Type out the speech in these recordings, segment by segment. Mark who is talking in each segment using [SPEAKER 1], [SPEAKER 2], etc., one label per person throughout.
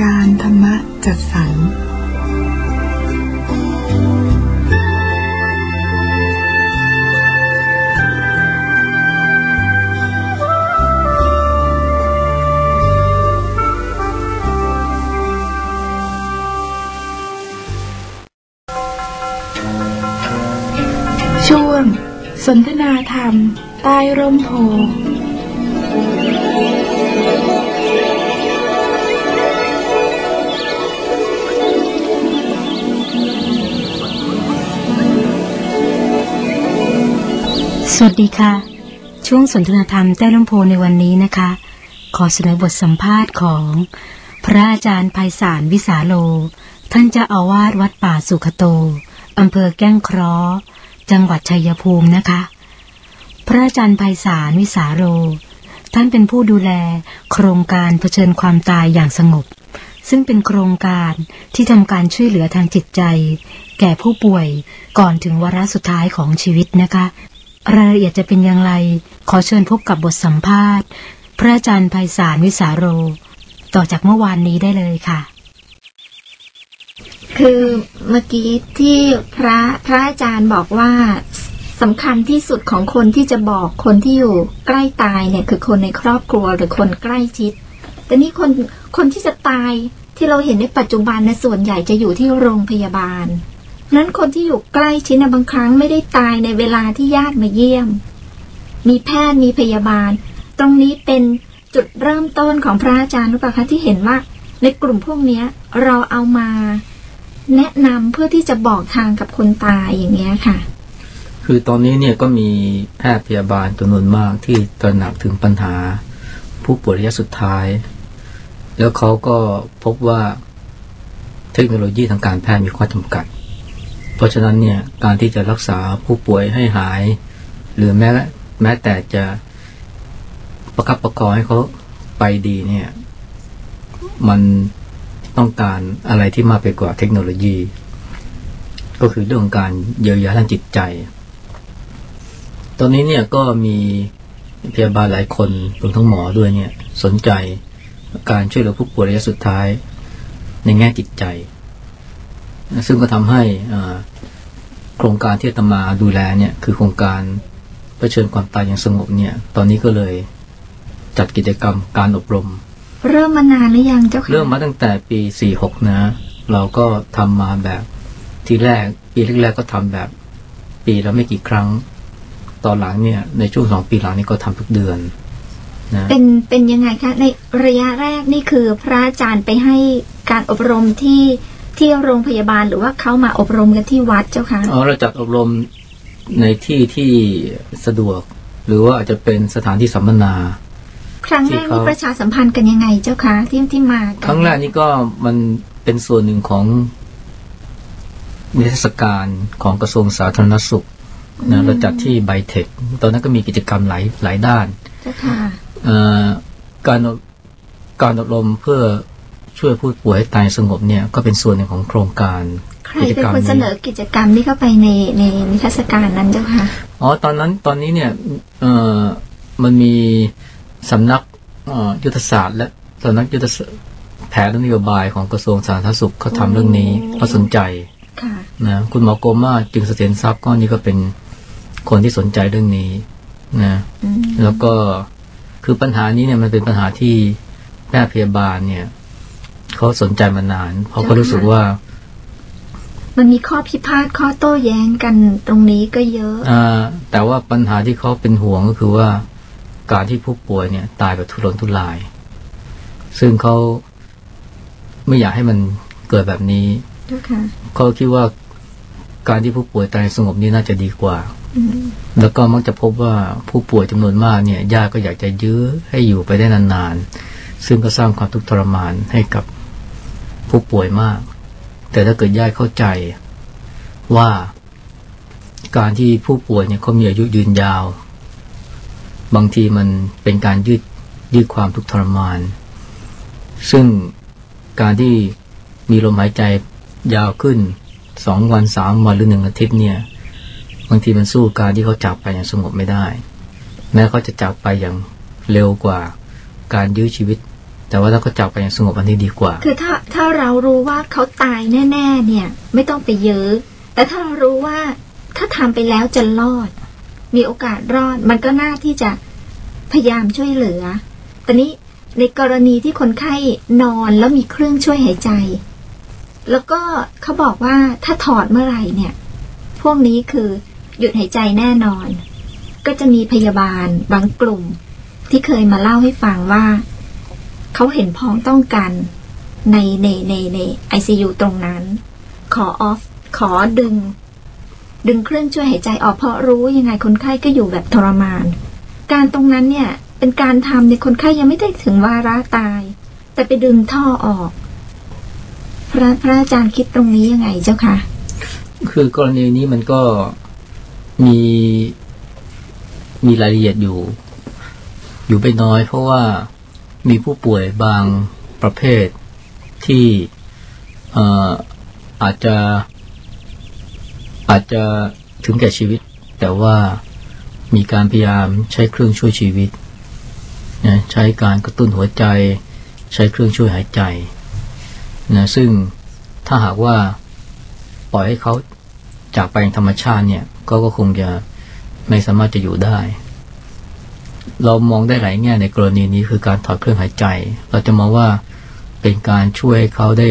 [SPEAKER 1] การธรรมจัดสรรช่วงสนทนาธรรม ใต้ร่มโพ
[SPEAKER 2] สวัสดีค่ะ ช่วงสนทนาธรรมใต้ลำโพในวันนี้นะคะ ขอเสนอบทสัมภาษณ์ของ พระอาจารย์ไพศาลวิสาโล ท่านเจ้าอาวาสวัดป่าสุขโตอำเภอแก้งคราะห์จังหวัดชัยภูมินะคะ พระอาจารย์ไพศาลวิสาโล ท่านเป็นผู้ดูแลโครงการเผชิญความตายอย่างสงบ ซึ่งเป็นโครงการที่ทำการช่วยเหลือทางจิตใจ แก่ผู้ป่วยก่อนถึงวาระสุดท้ายของชีวิตนะคะ รายละเอียดจะเป็นอย่างไร ขอเชิญพบกับบทสัมภาษณ์ พระอาจารย์ไพศาลวิสาโร ต่อจากเมื่อวานนี้ได้เลยค่ะ
[SPEAKER 3] คือเมื่อกี้ที่พระพระอาจารย์บอกว่าสำคัญที่สุดของคนที่จะบอกคนที่อยู่ใกล้ตายเนี่ย คือคนในครอบครัวหรือคนใกล้ชิด แต่นี่คนคนที่จะตายที่เราเห็นในปัจจุบันนะส่วนใหญ่จะอยู่ที่โรงพยาบาล นั้นคนที่อยู่ใกล้ชิดนะบางครั้งไม่ได้ตายในเวลาที่ญาติมาเยี่ยม มีแพทย์มีพยาบาล ตรงนี้เป็นจุดเริ่มต้นของพระอาจารย์หรือเปล่าคะที่เห็นว่า ในกลุ่มพวกเนี้ยเราเอามา แนะนำเพื่อที่จะบอกทางกับคนตายอย่างเงี้ยค่ะ
[SPEAKER 4] คือตอนนี้เนี่ยก็มีแพทย์พยาบาลจำนวนมากที่ตระหนักถึงปัญหา ผู้ป่วยระยะสุดท้าย แล้วเขาก็พบว่าเทคโนโลยีทางการแพทย์มีข้อจำกัด เพราะฉะนั้นเนี่ยการที่จะรักษาผู้ป่วยให้หาย หรือแม้แม้แต่จะประคับประคองให้เขาไปดีเนี่ย มันต้องการอะไรที่มากไปกว่าเทคโนโลยี ก็คือเรื่องของการเยียวยาทางจิตใจ ตอนนี้เนี่ยก็มีพยาบาลหลายคนรวมทั้งหมอด้วยเนี่ย สนใจการช่วยเหลือผู้ป่วยระยะสุดท้ายในแง่จิตใจ ซึ่งก็ทำให้อ่าโครงการที่อาตมาดูแลเนี่ยคือโครงการเผชิญความตายอย่างสงบเนี่ย ตอนนี้ก็เลยจัดกิจกรรมการอบรม
[SPEAKER 3] เริ่มมานานหรือยังเจ้าค่ะ
[SPEAKER 4] เริ่มมาตั้งแต่ปี46นะเราก็ทำมาแบบทีแรกปีแรกๆก็ทำแบบ ปีละไม่กี่ครั้ง ตอนหลังเนี่ย ในช่วงสองปีหลังนี่ก็ทำทุกเดือนนะ
[SPEAKER 3] เป็นเป็นยังไงคะในระยะแรกนี่คือพระอาจารย์ไปให้การอบรมที่ ที่โรงพยาบาลหรือว่าเขามาอบรมกันที่วัดเจ้าคะ
[SPEAKER 4] อ๋อเราจัดอบรมในที่ที่สะดวก หรือว่าอาจจะเป็นสถานที่สัมมนา
[SPEAKER 3] ครั้งแรก
[SPEAKER 4] ที่เขา
[SPEAKER 3] นี่ประชาสัมพันธ์กันยังไงเจ้าคะที่ที่มากัน
[SPEAKER 4] ครั้งแรกนี่ก็มันเป็นส่วนหนึ่งของนิทรรศการของกระทรวงสาธารณสุขนะเราจัดที่ไบเทคตอนนั้นก็มีกิจกรรมหลายหลายด้าน
[SPEAKER 3] เจ้าค่ะ
[SPEAKER 4] เอ่อการอบการอบรมเพื่อ ช่วยผู้ป่วยให้ตายสงบเนี่ยก็เป็นส่วนหนึ่งของโครงการ
[SPEAKER 3] ใครเป็นคนเสนอกิจกรรมนี้เข้าไปในในนิทรรศการนั้นเจ้าค่ะ
[SPEAKER 4] อ๋อตอนนั้นตอนนี้เนี่ยเอ่อมันมีสำนักเอ่อยุทธศาสตร์และสำนักยุทธศาสตร์แผนและนโยบายของกระทรวงสาธารณสุขเขาทำเรื่องนี้
[SPEAKER 3] โอ้
[SPEAKER 4] เขาสนใจ
[SPEAKER 3] ค่ะ
[SPEAKER 4] นะคุณหมอโกมาจึงเสถียรทรัพย์ก็นี่ก็เป็นคนที่สนใจเรื่องนี้นะ
[SPEAKER 3] อืม
[SPEAKER 4] แล้วก็คือปัญหานี้เนี่ยมันเป็นปัญหาที่แพทย์พยาบาลเนี่ย เขาสนใจมานาน เพราะเขารู้สึกว่า
[SPEAKER 3] มันมีข้อพิพาทข้อโต้แย้งกันตรงนี้ก็เยอะ
[SPEAKER 4] อ่าแต่ว่าปัญหาที่เขาเป็นห่วงก็คือว่าการที่ผู้ป่วยเนี่ย ตายแบบทุรนทุราย ซึ่งเขาไม่อยากให้มันเกิดแบบนี้
[SPEAKER 3] เจ้าค่ะ
[SPEAKER 4] เขาคิดว่าการที่ผู้ป่วยตายสงบนี่น่าจะดีกว่า
[SPEAKER 3] อืม
[SPEAKER 4] แล้วก็มักจะพบว่าผู้ป่วยจำนวนมากเนี่ยญาติก็อยากจะยื้อให้อยู่ไปได้นานๆ ซึ่งก็สร้างความทุกข์ทรมานให้กับ ผู้ป่วยมาก แต่ถ้าเกิดญาติเข้าใจว่าการที่ผู้ป่วยเนี่ยเขามีอายุยืนยาว บางทีมันเป็นการยืดยืดความทุกข์ทรมาน ซึ่งการที่มีลมหายใจยาวขึ้นสองวันสามวันหรือหนึ่งอาทิตย์เนี่ย บางทีมันสู้การที่เขาจากไปอย่างสงบไม่ได้ แม้เขาจะจากไปอย่างเร็วกว่าการยื้อชีวิต แต่ว่าถ้าเขาจากไปอย่างสงบอันนี้ดีกว่า
[SPEAKER 3] คือถ้าถ้าเรารู้ว่าเขาตายแน่ ๆ เนี่ย ไม่ต้องไปเยอะ แต่ถ้าเรารู้ว่าถ้าทำไปแล้วจะรอด มีโอกาสรอด มันก็น่าที่จะพยายามช่วยเหลือแต่นี้ในกรณีที่คนไข้นอนแล้วมีเครื่องช่วยหายใจ แล้วก็เขาบอกว่าถ้าถอดเมื่อไหร่เนี่ย พวกนี้คือหยุดหายใจแน่นอน ก็จะมีพยาบาลบางกลุ่ม ที่เคยมาเล่าให้ฟังว่า เขาเห็นพ้องต้องกันในในในในไอซียูตรงนั้น ขอออฟ ขอดึง ดึงเครื่องช่วยหายใจออกเพราะรู้ยังไงคนไข้ก็อยู่แบบทรมาน การตรงนั้นเนี่ยเป็นการทำในคนไข้ยังไม่ได้ถึงวาระตาย แต่ไปดึงท่อออก พระพระอาจารย์คิดตรงนี้ยังไงเจ้าคะ
[SPEAKER 4] คือกรณีนี้มันก็มีมีรายละเอียดอยู่ อยู่ไม่น้อยเพราะว่า มีผู้ป่วยบางประเภทที่ออาจจะอาจจะถึงแก่ชีวิต แต่ว่ามีการพยายามใช้เครื่องช่วยชีวิตนะใช้การกระตุ้นหัวใจ ใช้เครื่องช่วยหายใจนะซึ่งถ้าหากว่าปล่อยให้เขาจากไปองธรรมชาติเนี่ยก็ก็คงจะไม่สามารถจะอยู่ได้ เรามองได้หลายแง่ในกรณีนี้คือการถอดเครื่องหายใจ เราจะมองว่าเป็นการช่วยให้เขาได้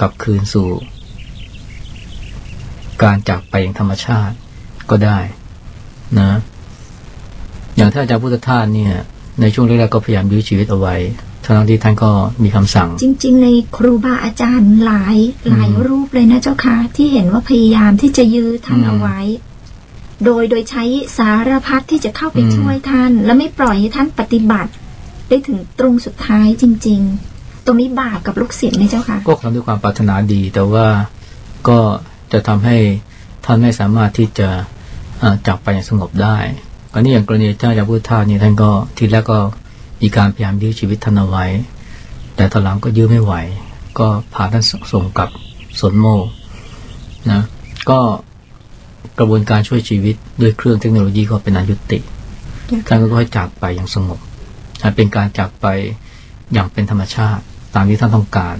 [SPEAKER 4] กลับคืนสู่ การจากไปอย่างธรรมชาติก็ได้นะ อย่างท่านอาจารย์พุทธทาสเนี่ย ในช่วงแรกๆก็พยายามยื้อชีวิตเอาไว้ทั้งที่ท่านก็มีคำสั่ง
[SPEAKER 3] จริง ๆ ในครูบาอาจารย์หลายหลายรูปเลยนะเจ้าค่ะที่เห็นว่าพยายามที่จะยื้อท่านเอาไว้ โดยโดยใช้สารพัดที่จะเข้าไป
[SPEAKER 4] อืม
[SPEAKER 3] ช่วยท่าน และไม่ปล่อยให้ท่านปฏิบัติ ได้ถึงตรงสุดท้ายจริง ๆ ตรงนี้บาปกับลูกศิษย์ไหมเจ้าค่ะ
[SPEAKER 4] ก็ทำด้วยความปรารถนาดี แต่ว่าก็จะทำให้ท่านไม่สามารถที่จะอ่าจากไปอย่างสงบได้กรณีอย่างกรณีเจ้าจาพุทธทาสเนี่ยท่านก็ทีแรกก็มีการพยายามยื้อชีวิตท่านเอาไว้ แต่ตอนหลังก็ยื้อไม่ไหว ก็พาท่านส่งกลับสวนโมกนะก็ กระบวนการช่วยชีวิตด้วยเครื่องเทคโนโลยีก็เป็นอันยุติท่านก็ค่อยจากไปอย่างสงบนะเป็นการจากไปอย่างเป็นธรรมชาติ ตามที่ท่านต้องการ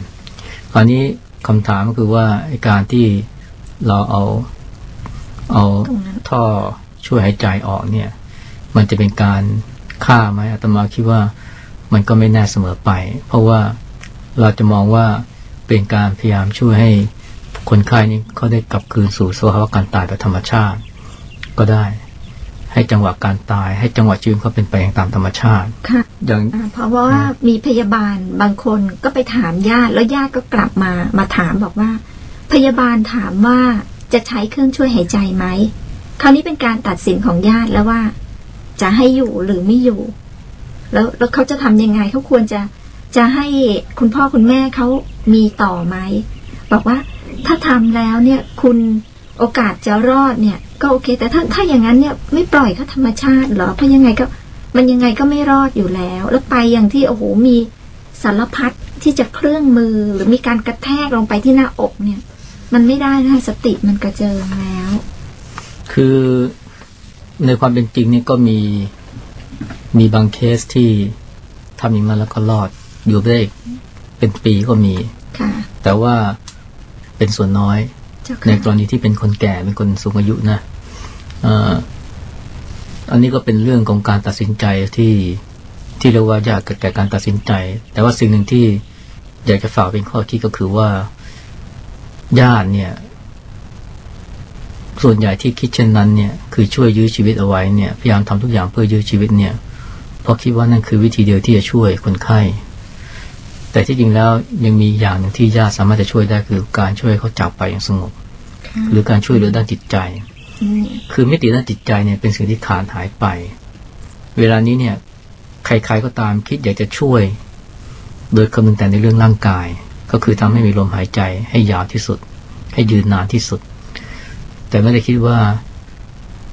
[SPEAKER 4] คราวนี้คำถามก็คือว่าไอ้การที่เราเอาเอา
[SPEAKER 3] ตรงนั้น
[SPEAKER 4] ท่อช่วยหายใจออกเนี่ย มันจะเป็นการฆ่าไหมอาตมาคิดว่ามันก็ไม่แน่เสมอไป เพราะว่าเราจะมองว่าเป็นการพยายามช่วยให้ คนไข้นี้เขาได้กลับคืนสู่สภาวะการตายแบบธรรมชาติ ก็ได้ ให้จังหวะการตาย ให้จังหวะชีวิตเขาเป็นไปอย่างตามธรรมชาติ
[SPEAKER 3] ค่ะ
[SPEAKER 4] อย่าง
[SPEAKER 3] อ่าเพราะว่ามีพยาบาลบางคนก็ไปถามญาติแล้วญาติก็กลับมามาถามบอกว่า พยาบาลถามว่าจะใช้เครื่องช่วยหายใจไหมคราวนี้เป็นการตัดสินของญาติแล้วว่า จะให้อยู่หรือไม่อยู่ แล้วแล้วเขาจะทำยังไงเขาควรจะจะให้คุณพ่อคุณแม่เขามีต่อไหมบอกว่า ถ้าทำแล้วเนี่ยคุณโอกาสจะรอดเนี่ย ก็โอเค แต่ถ้าถ้าอย่างนั้นเนี่ยไม่ปล่อยเขาธรรมชาติเหรอเพราะยังไงก็มันยังไงก็ไม่รอดอยู่แล้ว แล้วไปอย่างที่โอ้โหมีสารพัดที่จะเครื่องมือหรือมีการกระแทกลงไปที่หน้าอกเนี่ย มันไม่ได้นะสติมันกระเจิงแล้ว
[SPEAKER 4] คือในความเป็นจริงเนี่ยก็มีมีบางเคสที่ทำอย่างนั้นแล้วก็รอดอยู่ได้เป็นปีก็มี
[SPEAKER 3] ค่ะ
[SPEAKER 4] แต่ว่า เป็นส่วนน้อย
[SPEAKER 3] เจ้า
[SPEAKER 4] ใน
[SPEAKER 3] ค่ะ
[SPEAKER 4] กรณีที่เป็นคนแก่เป็นคนสูงอายุนะเอ่ออันนี้ก็เป็นเรื่องของการตัดสินใจที่ที่เรียกว่ายากแก่การตัดสินใจ แต่ว่าสิ่งหนึ่งที่อยากจะฝากเป็นข้อคิดก็คือว่าญาติเนี่ย ส่วนใหญ่ที่คิดเช่นนั้นเนี่ย คือช่วยยื้อชีวิตเอาไว้เนี่ยพยายามทำทุกอย่างเพื่อยื้อชีวิตเนี่ยเพราะคิดว่านั่นคือวิธีเดียวที่จะช่วยคนไข้ แต่ที่จริงแล้วยังมีอย่างหนึ่งที่ญาติสามารถจะช่วยได้คือการช่วยเขาจากไปอย่างสงบ
[SPEAKER 3] ค่ะ
[SPEAKER 4] หรือการช่วยเหลือด้านจิตใจ
[SPEAKER 3] อืม
[SPEAKER 4] คือมิติด้านจิตใจเนี่ยเป็นสิ่งที่ขาดหายไป เวลานี้เนี่ย ใครๆก็ตามคิดอยากจะช่วย โดยคำนึงแต่ในเรื่องร่างกาย ก็คือทำให้มีลมหายใจให้ยาวที่สุด ให้ยืนนานที่สุด แต่ไม่ได้คิดว่า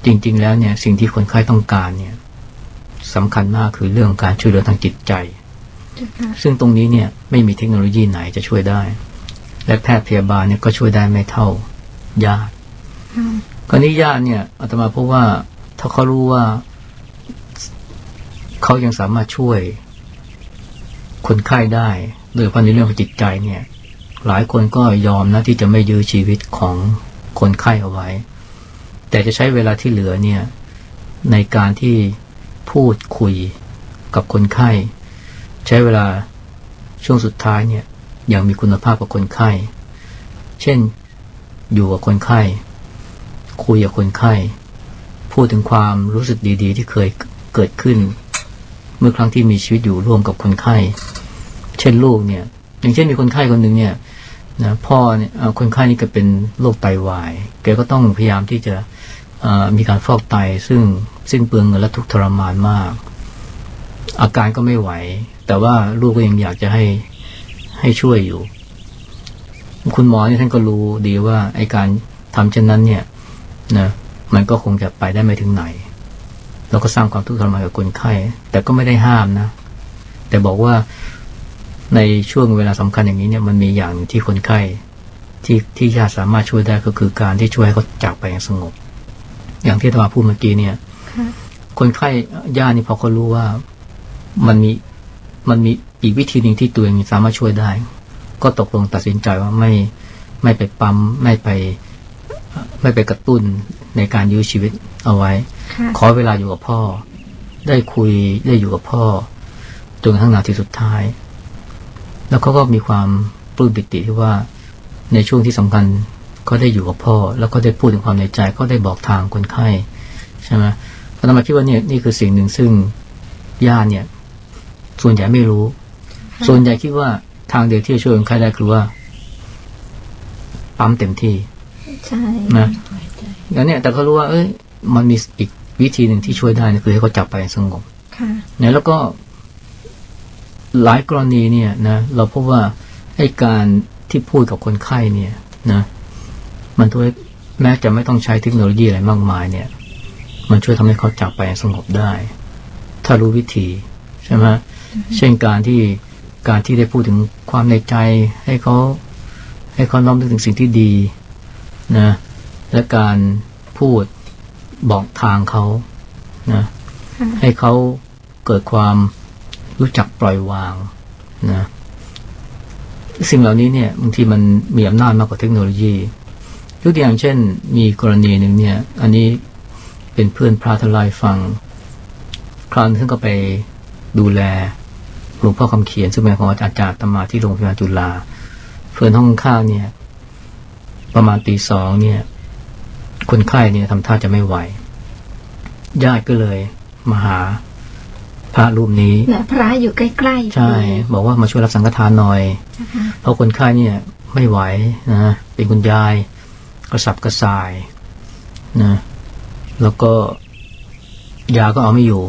[SPEAKER 4] จริง ๆ แล้วเนี่ยสิ่งที่คนไข้ต้องการเนี่ยสำคัญมากคือเรื่องการช่วยเหลือทางจิตใจ
[SPEAKER 3] เจ้าค่ะ
[SPEAKER 4] ซึ่งตรงนี้เนี่ยไม่มีเทคโนโลยีไหนจะช่วยได้ และแพทย์พยาบาลเนี่ยก็ช่วยได้ไม่เท่าญาติ
[SPEAKER 3] ค่ะ
[SPEAKER 4] กรณีญาติเนี่ยอาตมาพบว่าถ้าเขารู้ว่า เขายังสามารถช่วย คนไข้ได้โดยเฉพาะในเรื่องของจิตใจเนี่ย หลายคนก็ยอมนะที่จะไม่ยื้อชีวิตของคนไข้เอาไว้ แต่จะใช้เวลาที่เหลือเนี่ย ในการที่พูดคุยกับคนไข้ ใช้เวลาช่วงสุดท้ายเนี่ยอย่างมีคุณภาพกับคนไข้ เช่น อยู่กับคนไข้ คุยกับคนไข้ พูดถึงความรู้สึกดีๆ ที่เคยเกิดขึ้น เมื่อครั้งที่มีชีวิตอยู่ร่วมกับคนไข้ เช่นลูกเนี่ย อย่างเช่นมีคนไข้คนหนึ่งเนี่ยนะพ่อเนี่ยคนไข้นี่ก็เป็นโรคไตวายแกก็ต้องพยายามที่จะมีการฟอกไตซึ่งสิ้นเปลืองเงินและทุกข์ทรมานมาก อาการก็ไม่ไหว แต่ว่าลูกก็ยังอยากจะให้ให้ช่วยอยู่ คุณหมอนี่ท่านก็รู้ดีว่าไอการทำเช่นนั้นเนี่ยนะมันก็คงจะไปได้ไม่ถึงไหนแล้วก็สร้างความทุกข์ทรมานกับคนไข้ แต่ก็ไม่ได้ห้ามนะ แต่บอกว่าในช่วงเวลาสำคัญอย่างนี้เนี่ยมันมีอย่างหนึ่งที่คนไข้ที่ที่ญาติสามารถช่วยได้ก็คือการที่ช่วยให้เขาจากไปอย่างสงบ อย่างที่อาตมาพูดเมื่อกี้เนี่ย
[SPEAKER 3] ค่ะ
[SPEAKER 4] คนไข้ญาตินี่พอเขารู้ว่ามันมี มันมีอีกวิธีหนึ่งที่ตัวเองสามารถช่วยได้ ก็ตกลงตัดสินใจว่าไม่ไม่ไปปั๊มไม่ไปเอ่อไม่ไปกระตุ้นในการยื้อชีวิตเอาไว้
[SPEAKER 3] ค่ะ
[SPEAKER 4] ขอเวลาอยู่กับพ่อ ได้คุยได้อยู่กับพ่อจนกระทั่งนาทีสุดท้าย แล้วเขาก็มีความปลื้มปิติที่ว่าในช่วงที่สำคัญก็ได้อยู่กับพ่อ แล้วก็ได้พูดถึงความในใจก็ได้บอกทางคนไข้ใช่ไหมอาตมาคิดว่าเนี่ยนี่คือสิ่งหนึ่งซึ่งญาติเนี่ย ส่วนใหญ่ไม่รู้ ส่วนใหญ่คิดว่าทางเดียวที่จะช่วยคนไข้ได้คือว่าปั๊มเต็มที่
[SPEAKER 3] ใช่
[SPEAKER 4] นะแล้วเนี่ยแต่เขารู้ว่า เอ้ย มันมีอีกวิธีหนึ่งที่ช่วยได้นะคือให้เขาจับไปอย่างสงบ
[SPEAKER 3] ค่ะ
[SPEAKER 4] เนี่ยแล้วก็หลายกรณีเนี่ยนะเราพบว่าไอ้การที่พูดกับคนไข้เนี่ย นะ มันช่วยแม้จะไม่ต้องใช้เทคโนโลยีอะไรมากมายเนี่ย มันช่วยทำให้เขาจากไปอย่างสงบได้ ถ้ารู้วิธีใช่ไหม เช่นการที่การที่ได้พูดถึงความในใจให้เขาให้เขาน้อมนึกถึงสิ่งที่ดีนะและการพูดบอกทางเขานะ
[SPEAKER 3] ค่ะ
[SPEAKER 4] ให้เขาเกิดความรู้จักปล่อยวางนะสิ่งเหล่านี้เนี่ยบางทีมันมีอำนาจมากกว่าเทคโนโลยียกตัวอย่างเช่น มีกรณีหนึ่งเนี่ย อันนี้เป็นเพื่อนพระทลายฟัง คราวนึงก็ไปดูแลห ลวงพ่อคำเขียนซึ่งเป็นของอาจารย์อาตมาที่โรงพยาบาลจุฬาเพื่อนห้องข้างเนี่ย ประมาณตีสองเนี่ย คนไข้เนี่ยทำท่าจะไม่ไหวญาติก็เลยมาหาพระรูปนี้
[SPEAKER 3] และพระอยู่ใกล้ๆ
[SPEAKER 4] ใช่ บอกว่ามาช่วยรับสังฆทานหน่อย
[SPEAKER 3] นะคะ
[SPEAKER 4] เพราะคนไข้เนี่ย ไม่ไหวนะเป็นคุณยายกระสับกระส่ายนะแล้วก็ยาก็เอาไม่อยู่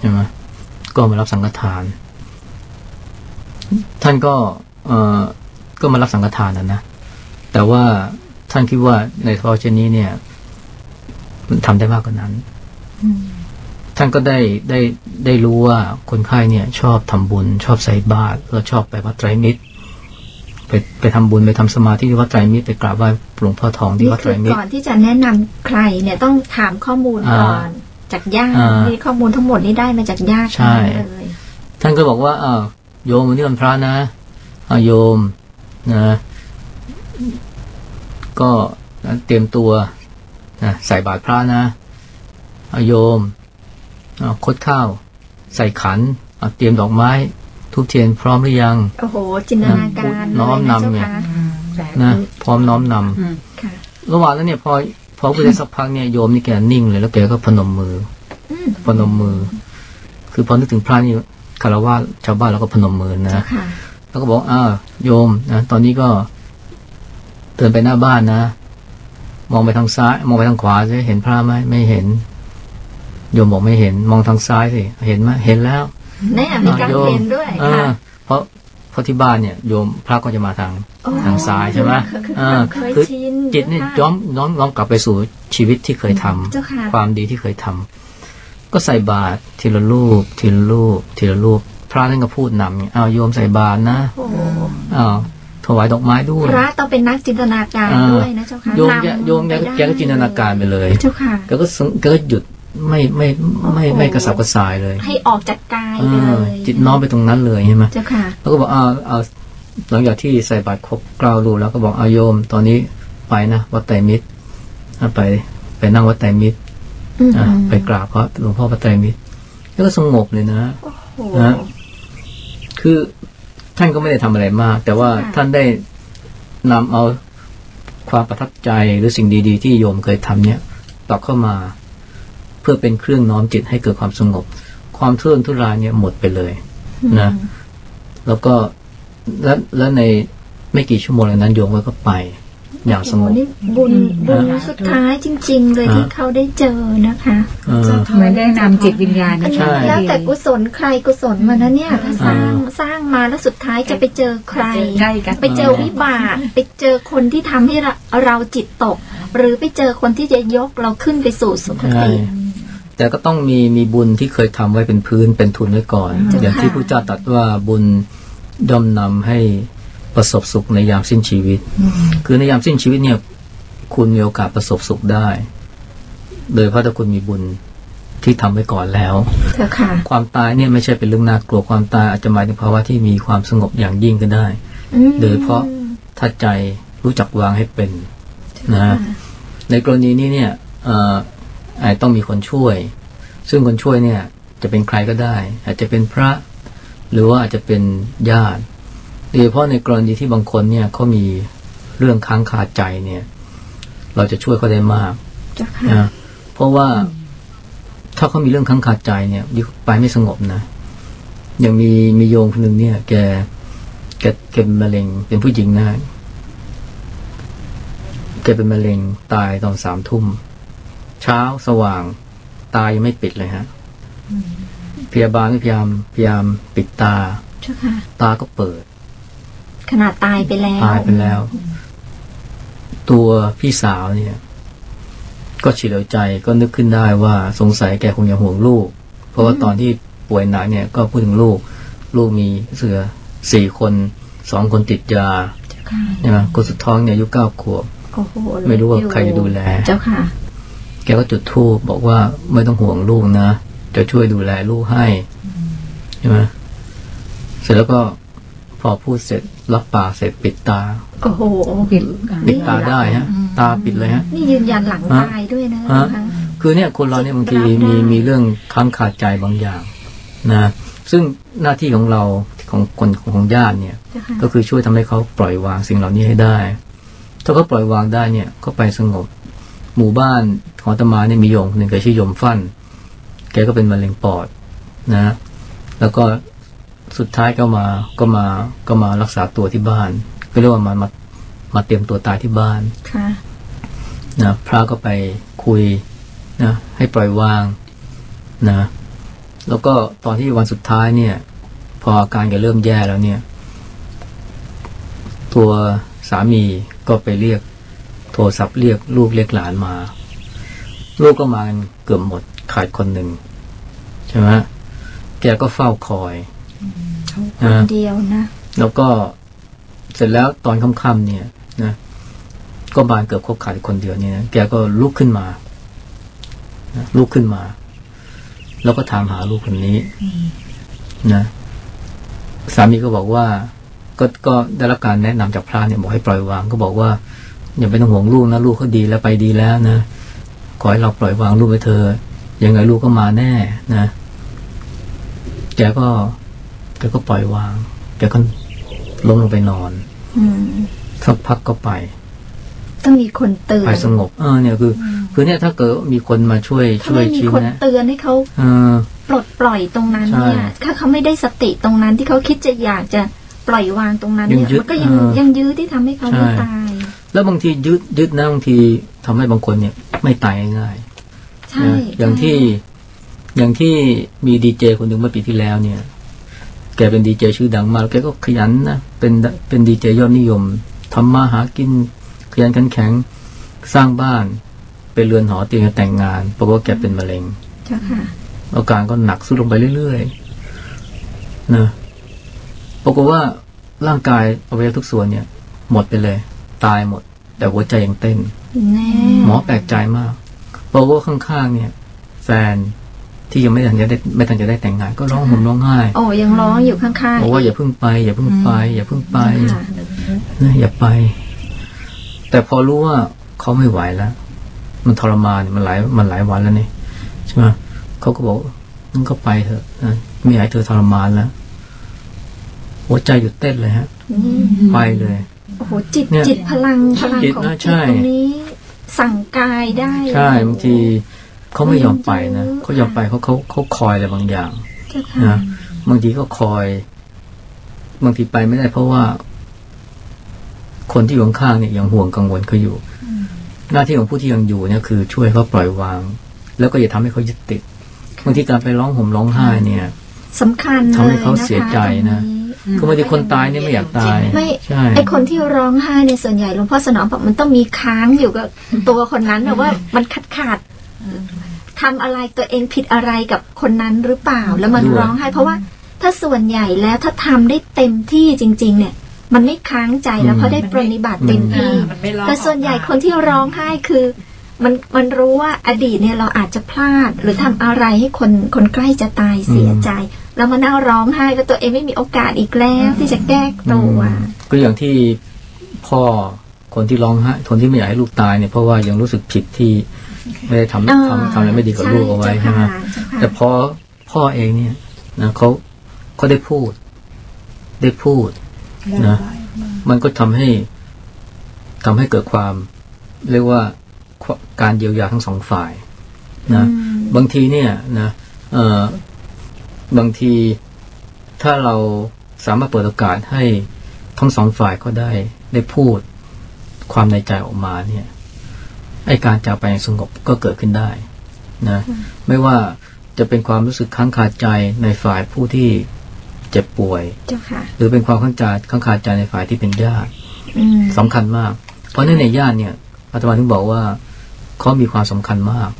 [SPEAKER 4] ใช่ไหมก็มารับสังฆทาน ท่านก็เอ่อก็มารับสังฆทานนะนะ แต่ว่าท่านคิดว่าในทอเช่นนี้เนี่ย มันทำได้มากกว่านั้น
[SPEAKER 3] อืม
[SPEAKER 4] ท่านก็ได้ได้ได้รู้ว่าคนไข้เนี่ย ชอบทำบุญ ชอบใส่บาตรแล้วชอบไปวัดไตรมิตร ไปไปทำบุญไปทำสมาธิที่วัดไตรมิตรไปกราบไหว้หลวงพ่อทองที่
[SPEAKER 3] นี่
[SPEAKER 4] วัดไต
[SPEAKER 3] คื
[SPEAKER 4] ร
[SPEAKER 3] อ
[SPEAKER 4] มิตร
[SPEAKER 3] ก่อนที่จะแนะนำใครเนี่ยต้องถามข้อมูลก่อนจากญาติ
[SPEAKER 4] อ่า
[SPEAKER 3] นี่ข้อมูลทั้งหมดนี่ได้มาจากญาติ
[SPEAKER 4] ใช่
[SPEAKER 3] ทั้งนั้นเลย
[SPEAKER 4] ท่านก็บอกว่าอ้าว โยมวันนี้วันพระนะอ้าวโยมนะ ก็เตรียมตัวนะใส่บาตรพระนะอ้าวโยมอ้าวคดข้าว ใส่ขันอ้าวเตรียมดอกไม้ทุกเทียนพร้อมหรือยัง
[SPEAKER 3] โอ้โห จินตนาการ
[SPEAKER 4] น้อมนำ
[SPEAKER 3] เล
[SPEAKER 4] ไง
[SPEAKER 3] ยนะเจ้าค่ะ
[SPEAKER 4] นะพร้อมน้อมนำ
[SPEAKER 3] ค่ะ
[SPEAKER 4] ระหว่างนั้นเนี่ยพอพอไปได้สักพักเนี่ยโยมนี่แกนิ่งเลยแล้วแกก็พนมมือ
[SPEAKER 3] อืม
[SPEAKER 4] พนมมือ คือพอนึกถึงพระนี่ คารวะชาวบ้านเราก็พนมมือนะ
[SPEAKER 3] เจ้าค่ะ
[SPEAKER 4] แล้วก็บอกอ้าวโยมนะตอนนี้ก็เดินไปหน้าบ้านนะ มองไปทางซ้าย มองไปทางขวาสิเห็นพระไหมไม่เห็น โยมบอกไม่เห็น มองทางซ้ายสิเห็นไหมเห็นแล้ว
[SPEAKER 3] แน่มีการ
[SPEAKER 4] โยม
[SPEAKER 3] เห็นด้วย
[SPEAKER 4] อ่า
[SPEAKER 3] ค่ะ
[SPEAKER 4] เพราะเพราะที่บ้านเนี่ย โยมพระก็จะมาทาง
[SPEAKER 3] โอ้
[SPEAKER 4] ทางซ้ายใช่ไหม
[SPEAKER 3] คือ
[SPEAKER 4] อ่า
[SPEAKER 3] เคย
[SPEAKER 4] คือ
[SPEAKER 3] ชิน
[SPEAKER 4] จิตเนี่ย
[SPEAKER 3] เจ้า
[SPEAKER 4] ย้อมน้อมน้อมกลับไปสู่ชีวิตที่เคยทำ
[SPEAKER 3] เจ้าค่ะ
[SPEAKER 4] ความดีที่เคยทำ ก็ใส่บาตรทีละรูป ทีละรูป ทีละรูป พระท่านก็พูดนำอ้าวโยมใส่บาตรนะ
[SPEAKER 3] โอ้โห
[SPEAKER 4] อ้าวถวายดอกไม้ด้วย
[SPEAKER 3] พระต้องเป็นนักจินตนาการ
[SPEAKER 4] อ่า
[SPEAKER 3] ด้วยนะเจ้าค่ะ
[SPEAKER 4] โยมแก
[SPEAKER 3] นำ
[SPEAKER 4] โยมแก
[SPEAKER 3] ไปได้
[SPEAKER 4] แกก็จินตนาการไปเลย
[SPEAKER 3] เจ้าค่ะ
[SPEAKER 4] แกก็สงแกก็หยุดไม่ไม่ไม่ไม่กระสับกระส่ายเลย
[SPEAKER 3] ให้ออกจากกาย
[SPEAKER 4] เอ
[SPEAKER 3] ไปเล
[SPEAKER 4] อยจิตน้อมไปตรงนั้นเลยใช่ไหม
[SPEAKER 3] เจ้าค่ะ
[SPEAKER 4] แล้วก็บอกเอาเอาหลังจากที่ใส่บาตรครบเกล้าลูกแล้วก็บอกเอาโยมตอนนี้ไปนะวัดไตรมิตรอะไปไปนั่งวัดไตรมิตร
[SPEAKER 3] อืม
[SPEAKER 4] อะ ไปกราบพระหลวงพ่อวัดไตรมิตร แล้วก็สงบเลยนะ
[SPEAKER 3] โอ้โห
[SPEAKER 4] นะคือท่านก็ไม่ได้ทำอะไรมาก แต่ว่า
[SPEAKER 3] ค่ะ
[SPEAKER 4] ท่านได้นำเอาความประทับใจหรือสิ่งดี ๆ ที่โยมเคยทำเนี่ยตอกเข้ามา เพื่อเป็นเครื่องน้อมจิตให้เกิดความสงบ ความทุรนทุรายเนี่ยหมดไปเลยนะ แล้วก็และและในไม่กี่ชั่วโมงหลังนั้นโยมก็ไป อย่างสง
[SPEAKER 3] โอ้
[SPEAKER 4] บ
[SPEAKER 3] โหนี่บุญบุญ
[SPEAKER 2] อ่า
[SPEAKER 3] สุดท้ายจริง ๆ เลย
[SPEAKER 4] อ่า
[SPEAKER 3] ที่เขาได้เจอนะคะ
[SPEAKER 4] เออ
[SPEAKER 2] เหมือนได้นำจิตวิญญาณ
[SPEAKER 3] อัน
[SPEAKER 4] ใช่
[SPEAKER 3] นี้แล้วแต่กุศลใครกุศลมันนะเนี่ยถ้าสร้างสร้างมาแล้วสุดท้ายจะไปเจอใคร
[SPEAKER 2] ใกล้กัน
[SPEAKER 3] ไปเจอวิบากไปเจอคนที่ทำให้เราเราจิตตก หรือไปเจอคนที่จะยกเราขึ้นไปสู่สุค
[SPEAKER 4] ใช่
[SPEAKER 3] ติ
[SPEAKER 4] แต่ก็ต้องมีมีบุญที่เคยทำไว้เป็นพื้นเป็นทุนไว้ก่อน
[SPEAKER 3] เจ้า
[SPEAKER 4] อย่างที่
[SPEAKER 3] ค่ะ
[SPEAKER 4] พระเจ้าตรัสว่าบุญย่อมนำให้ ประสบสุขในยามสิ้นชีวิต คือในยามสิ้นชีวิตเนี่ย คุณมีโอกาสประสบสุขได้ โดยเพราะถ้าคุณมีบุญที่ทำไว้ก่อนแล้ว
[SPEAKER 3] เถอะค่ะ
[SPEAKER 4] ความตายเนี่ยไม่ใช่เป็นเรื่องน่ากลัวความตายอาจจะหมายถึงภาวะที่มีความสงบอย่างยิ่งก็ได้
[SPEAKER 3] อืม
[SPEAKER 4] โดยเฉพาะถ้าใจรู้จักวางให้เป็นนะ
[SPEAKER 3] ค่ะ
[SPEAKER 4] ในกรณีนี้เนี่ยเอ่ออาจต้องมีคนช่วย ซึ่งคนช่วยเนี่ยจะเป็นใครก็ได้ อาจจะเป็นพระ หรือว่าอาจจะเป็นญาติ โดยเฉพาะในกรณีที่บางคนเนี่ยเขามีเรื่องค้างคาใจเนี่ย เราจะช่วยเขาได้มาก
[SPEAKER 3] เจ้าค่ะ
[SPEAKER 4] นะเพราะว่าถ้าเขามีเรื่องค้างคาใจเนี่ยยิ่งไปไม่สงบนะอย่างมีมีโยมคนหนึ่งเนี่ย แกแกแกเป็นมะเร็งเป็นผู้หญิงนะแกเป็นมะเร็งตายตอนสามทุ่มเช้าสว่างตายังไม่ปิดเลยฮะพยาบาลก็พยายามพยายามปิดตา
[SPEAKER 3] เจ้าค่ะ
[SPEAKER 4] ตาก็เปิด
[SPEAKER 3] ขนาดตายไปแล้ว
[SPEAKER 4] ตายไปแล้ว ตัวพี่สาวเนี่ย ก็เฉลียวใจก็นึกขึ้นได้ว่าสงสัยแกคงยังห่วงลูก เพราะว่าตอนที่ป่วยหนักเนี่ย ก็พูดถึงลูก ลูกมีเสือสี่คนสองคนติดยา
[SPEAKER 3] เจ้าค่ะ
[SPEAKER 4] ใช่ไหมคนสุดท้องเนี่ยอายุเก้าขวบ
[SPEAKER 3] โอ้โห
[SPEAKER 4] ไม่รู้ว่าใครจะดูแล
[SPEAKER 3] เจ้าค่ะ
[SPEAKER 4] แกก็จุดธูปบอกว่าไม่ต้องห่วงลูกนะจะช่วยดูแลลูกให้ใช่ไหมเสร็จแล้วก็พอพูดเสร็จ รับปากเสร็จปิดตา
[SPEAKER 3] โอ้โห
[SPEAKER 2] ปิด
[SPEAKER 4] ปิดตาได้ฮะ ตาปิดเลยฮะ
[SPEAKER 3] นี่ยืนยันหลัง
[SPEAKER 4] ฮะ
[SPEAKER 3] ตายด้วยนะ
[SPEAKER 4] ฮะ
[SPEAKER 3] คะ
[SPEAKER 4] คือเนี่ยคนเราเนี่ยบางที
[SPEAKER 3] รับได้
[SPEAKER 4] มีมีเรื่องค้างคาใจบางอย่างนะซึ่งหน้าที่ของเราของคนของญาติเนี่ย
[SPEAKER 3] เจ้าค่ะ
[SPEAKER 4] ก็คือช่วยทำให้เขาปล่อยวางสิ่งเหล่านี้ให้ได้ ถ้าเขาปล่อยวางได้เนี่ยก็ไปสงบ หมู่บ้านของอาตมาเนี่ยมีโยมคนหนึ่งแกชื่อโยมฟั่นแกก็เป็นมะเร็งปอดนะ แล้วก็ สุดท้ายก็มาก็มาก็มารักษาตัวที่บ้าน ก็เรียกว่ามามามาเตรียมตัวตายที่บ้าน
[SPEAKER 3] ค่ะ
[SPEAKER 4] นะพระก็ไปคุยนะให้ปล่อยวางนะแล้วก็ตอนที่วันสุดท้ายเนี่ย พออาการแกเริ่มแย่แล้วเนี่ย ตัวสามีก็ไปเรียก โทรศัพท์เรียกลูกเรียกหลานมา ลูกก็มากันเกือบหมดขาดคนหนึ่งใช่ไหมแกก็เฝ้าคอย
[SPEAKER 3] คนเดียวนะ
[SPEAKER 4] แล้วก็เสร็จแล้วตอนค่ำๆเนี่ยนะก็บานเกือบคบขาดคนเดียวเนี่ยนะแกก็ลุกขึ้นมานะลุกขึ้นมา แล้วก็ถามหาลูกคนนี้นะสามีก็บอกว่า ก็ก็ได้รับการแนะนำจากพระเนี่ยบอกให้ปล่อยวาง ก็บอกว่าอย่าไปต้องห่วงลูกนะลูกเขาดีแล้วไปดีแล้วนะขอให้เราปล่อยวางลูกไปเธอยังไงลูกก็มาแน่นะแกก็ แกก็ปล่อยวางแกก็ล้มลงไปนอน
[SPEAKER 3] อืม
[SPEAKER 4] สักพักก็ไป
[SPEAKER 3] ต้องมีคนเตือน
[SPEAKER 4] ไปสงบเออเนี่ยคือ คือเนี่ยถ้าเกิดมีคนมาช่วย
[SPEAKER 3] ถ้า
[SPEAKER 4] ช่วย
[SPEAKER 3] ไม่มี
[SPEAKER 4] ชี้
[SPEAKER 3] คน
[SPEAKER 4] แนะ
[SPEAKER 3] เตือนให้เขา
[SPEAKER 4] เออ
[SPEAKER 3] ปลดปล่อยตรงนั้นเนี่ย
[SPEAKER 4] ใช่
[SPEAKER 3] ถ้าเขาไม่ได้สติตรงนั้นที่เขาคิดจะอยากจะปล่อยวางตรงนั้น
[SPEAKER 4] ยัง
[SPEAKER 3] เนี่ย
[SPEAKER 4] ยึด
[SPEAKER 3] มันก็ยัง
[SPEAKER 4] เออ
[SPEAKER 3] ยังยื้อที่ทำให้เขาไม่
[SPEAKER 4] ใช่
[SPEAKER 3] ตาย
[SPEAKER 4] แล้วบางทียึดยึดนะบางทีทำให้บางคนเนี่ย ไม่ตายง่ายๆ
[SPEAKER 3] ใช่
[SPEAKER 4] นะอย่างที่อย่างที่มีดีเจคนหนึ่งเมื่อปีที่แล้วเนี่ย แกเป็นดีเจชื่อดังมากแล้วแกก็ขยันนะเป็นเป็นดีเจยอดนิยมทำมาหากินขยันขันแข็งสร้างบ้านเป็นเรือนหอเตรียมจะแต่งงานปรากฏว่าแกเป็นมะเร็ง
[SPEAKER 3] เจ้าค่ะ
[SPEAKER 4] อาการก็หนักสุดลงไปเรื่อยๆนะปรากฏว่าร่างกายอวัยวะทุกส่วนเนี่ย หมดไปเลย ตายหมด แต่หัวใจยังเต้น
[SPEAKER 3] แน่
[SPEAKER 4] หมอแปลกใจมากเพราะว่าข้างๆเนี่ยสแฟน ที่ยังไม่ทันจะได้ไม่ทันจะได้แต่งงานก็ร้องห่มร้องไห้
[SPEAKER 3] โอ้ยังร้องอยู่ข้างๆ
[SPEAKER 4] บอกว่าอย่าเพิ่งไป อย่าเพิ่งไป อย่าเพิ่งไป
[SPEAKER 3] ค่ะ
[SPEAKER 4] นะอย่าไป แต่พอรู้ว่าเขาไม่ไหวแล้ว มันทรมานมันหลายมันหลายวันแล้วนี่ใช่ไหมเขาก็บอกนั่นก็ไปเถอะนะไม่อยากให้เธอทรมานแล้วหัวใจหยุดเต้นเลยฮะ
[SPEAKER 3] อืม
[SPEAKER 4] ไปเลย
[SPEAKER 3] โอ้โหจิต
[SPEAKER 4] เนี่ย
[SPEAKER 3] จิตพลังพลัง
[SPEAKER 4] จิต
[SPEAKER 3] ของ
[SPEAKER 4] นะ
[SPEAKER 3] จิต
[SPEAKER 4] ใช่
[SPEAKER 3] ตรงนี้สั่งกายได้
[SPEAKER 4] ใช่บางที เขาไม่ยอมไปนะ
[SPEAKER 3] จริงๆ
[SPEAKER 4] เขายอมไปเขาเขาเขาคอยอะไรบางอย่าง
[SPEAKER 3] เจ้าค่ะ
[SPEAKER 4] นะบางทีก็คอย บางทีไปไม่ได้ เพราะว่า คนที่อยู่ข้างๆเนี่ยยังห่วงกังวลเขาอยู่ หน้าที่ของผู้ที่ยังอยู่เนี่ยคือ ช่วยเขาปล่อยวาง แล้วก็อย่าทำให้เขายึดติดบางทีการไปร้องห่มร้องไห้เนี่ย
[SPEAKER 3] สำคัญ
[SPEAKER 4] ทำให้
[SPEAKER 3] ลย
[SPEAKER 4] เขา
[SPEAKER 3] นะคะ
[SPEAKER 4] เสียใจนะ
[SPEAKER 3] ตรง
[SPEAKER 4] คือบางทีคนตายเนี่ยไม่อยากตาย
[SPEAKER 3] ไม่
[SPEAKER 4] ใช่
[SPEAKER 3] ไอคนที่ร้องไห้เนี่ยส่วนใหญ่หลวงพ่อสนองบอกมันต้องมีค้างอยู่กับตัวคนนั้นนะว่ามันขาดขาด ทำอะไรตัวเองผิดอะไรกับคนนั้นหรือเปล่า แล้วมัน
[SPEAKER 4] ด้วย
[SPEAKER 3] ร้องไห้เพราะว่าถ้าส่วนใหญ่แล้วถ้าทำได้เต็มที่จริง ๆ เนี่ย มันไม่ค้างใจแล้วเพราะได้ปรนนิบัติเต็มที่
[SPEAKER 5] มันไม่ร้อง
[SPEAKER 3] แต่ส่วนใหญ่คนที่ร้องไห้คือ มันมันรู้ว่าอดีตเนี่ยเราอาจจะพลาด หรือทำอะไรให้คนคนใกล้จะตายเสียใจ แล้วมานั่งร้องไห้ก็ตัวเองไม่มีโอกาสอีกแล้วที่จะแก้ตัว
[SPEAKER 4] อืมก็อย่างที่พ่อคนที่ร้องไห้คนที่ไม่อยากให้ลูกตายเนี่ยเพราะว่ายังรู้สึกผิดที่ ไม่ได้ทำ
[SPEAKER 3] อ่า
[SPEAKER 4] ทำทำอะไรไม่ดีกับลูกเอาไว้ใช่ไหม
[SPEAKER 3] เจ้าค่ะเจ้าค่ะ
[SPEAKER 4] แต่พอพ่อเองเนี่ยนะเขาเขาได้พูด ได้พูดนะมันก็ทำให้ทำให้เกิดความ เรียกว่าการเยียวยาทั้งสองฝ่าย นะ
[SPEAKER 3] อืม
[SPEAKER 4] บางทีเนี่ยนะเอ่อบางทีถ้าเราสามารถเปิดโอกาสให้ทั้งสองฝ่ายก็ได้ได้พูดความในใจออกมาเนี่ย ไอการจากไปอย่างสงบก็เกิดขึ้นได้นะไม่ว่าจะเป็นความรู้สึกค้างคาใจในฝ่ายผู้ที่เจ็บป่วย
[SPEAKER 3] เจ้าค่ะ
[SPEAKER 4] หรือเป็นความข้างใจข้างคาใจในฝ่ายที่เป็นญาติ
[SPEAKER 3] อืม
[SPEAKER 4] สำคัญมาก เพราะในในญาติเนี่ยอาตมาถึงบอกว่าเขามีความสำคัญมาก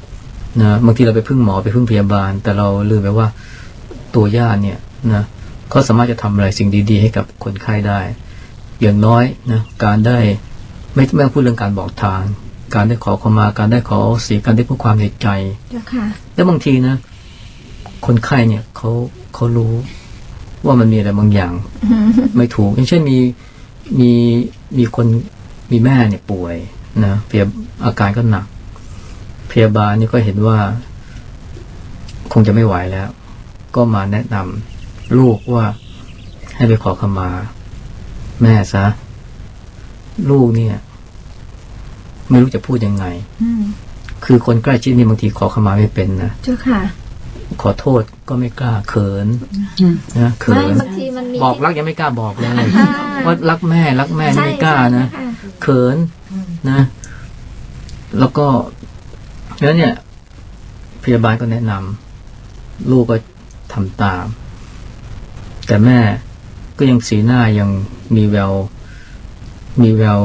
[SPEAKER 4] นะบางทีเราไปพึ่งหมอไปพึ่งพยาบาล แต่เราลืมไปว่าตัวญาติเนี่ยนะเขาสามารถจะทำอะไรสิ่งดี ๆ ให้กับคนไข้ได้ อย่างน้อยนะการได้ไม่ไม่ต้องพูดเรื่องการบอกทาง การได้ขอขมาการได้ขอเสียการได้พูดความในใจ
[SPEAKER 3] เจ้าค่ะ
[SPEAKER 4] แล้วบางทีนะ คนไข้เนี่ยเขาเขารู้ว่ามันมีอะไรบางอย่าง ไม่ถูก อย่างเช่นมีมีมีคนมีแม่เนี่ยป่วยนะพยาอาการก็หนักพยาบาลนี่ก็เห็นว่า คงจะไม่ไหวแล้ว ก็มาแนะนำลูกว่าให้ไปขอขมา แม่ซะ ลูกเนี่ย ไม่รู้จะพูดยังไง
[SPEAKER 3] อืม
[SPEAKER 4] คือคนใกล้ชิดนี่บางทีขอขมาไม่เป็นนะ
[SPEAKER 3] เจ้าค่ะ
[SPEAKER 4] ขอโทษก็ไม่กล้าเขิน
[SPEAKER 2] อืม
[SPEAKER 4] นะเขิ
[SPEAKER 3] ไม่
[SPEAKER 4] น
[SPEAKER 3] บางทีมันมี
[SPEAKER 4] บอกรักยังไม่กล้าบอกเลย
[SPEAKER 3] อ่า
[SPEAKER 4] ว่ารักแม่รักแม่นี่
[SPEAKER 3] ใช่
[SPEAKER 4] ไม่กล้านะ
[SPEAKER 3] ใช่ค่
[SPEAKER 4] เขินนะ แล้วก็แล้วเนี่ย พยาบาลก็แนะนำลูกก็ทำตาม แต่แม่ก็ยังสีหน้ายังมีแวว มีแวว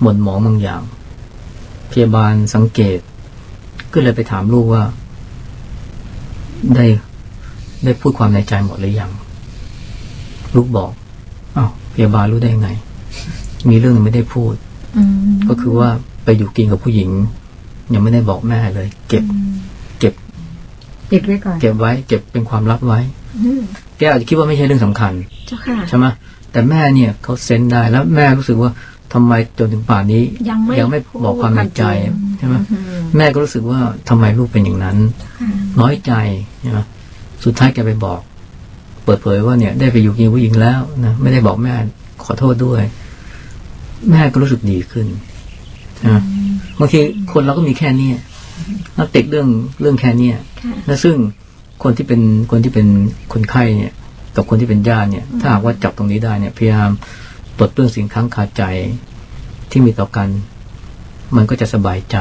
[SPEAKER 4] หม่นหมองบางอย่าง พยาบาลสังเกต ก็เลยไปถามลูกว่า ได้ได้พูดความในใจหมดหรือยัง ลูกบอกอ้าวพยาบาลรู้ได้ไง มีเรื่องไม่ได้พูด
[SPEAKER 3] อืม
[SPEAKER 4] ก็คือว่าไปอยู่กินกับผู้หญิง ยังไม่ได้บอกแม่เลย เก็บ เก็บ
[SPEAKER 2] ปิดไว้ก่อน
[SPEAKER 4] เก็บไว้ เก็บเป็นความลับไว้
[SPEAKER 3] อืม
[SPEAKER 4] แกอาจจะคิดว่าไม่ใช่เรื่องสำคัญ
[SPEAKER 3] เจ้าค่ะ
[SPEAKER 4] ใช่ไหมแต่แม่เนี่ยเขาเซนได้แล้วแม่รู้สึกว่า ทำไมจนถึงป่านนี้
[SPEAKER 3] ยังไม่
[SPEAKER 4] ยังไม่บอกความในใจ
[SPEAKER 3] พูด
[SPEAKER 4] ใช่ไหม
[SPEAKER 3] อืม
[SPEAKER 4] แม่ก็รู้สึกว่าทำไมลูกเป็นอย่างนั้น
[SPEAKER 3] ค่ะ
[SPEAKER 4] น้อยใจใช่ไหมสุดท้ายแกไปบอก เปิดเผยว่าเนี่ยได้ไปอยู่กินผู้หญิงแล้วนะไม่ได้บอกแม่ขอโทษด้วย แม่ก็รู้สึกดีขึ้นนะบางทีคนเราก็มีแค่เนี้ยแล้วติดเรื่องเรื่องแค่เนี้ย
[SPEAKER 3] ค่ะ
[SPEAKER 4] และซึ่งคนที่เป็นคนที่เป็นคนไข้เนี่ย กับคนที่เป็นญาติเนี่ย ถ้าหากว่าจับตรงนี้ได้เนี่ยพยายาม ปลดเปลื้องสิ่งค้างคาใจที่มีต่อกัน มันก็จะสบายใจ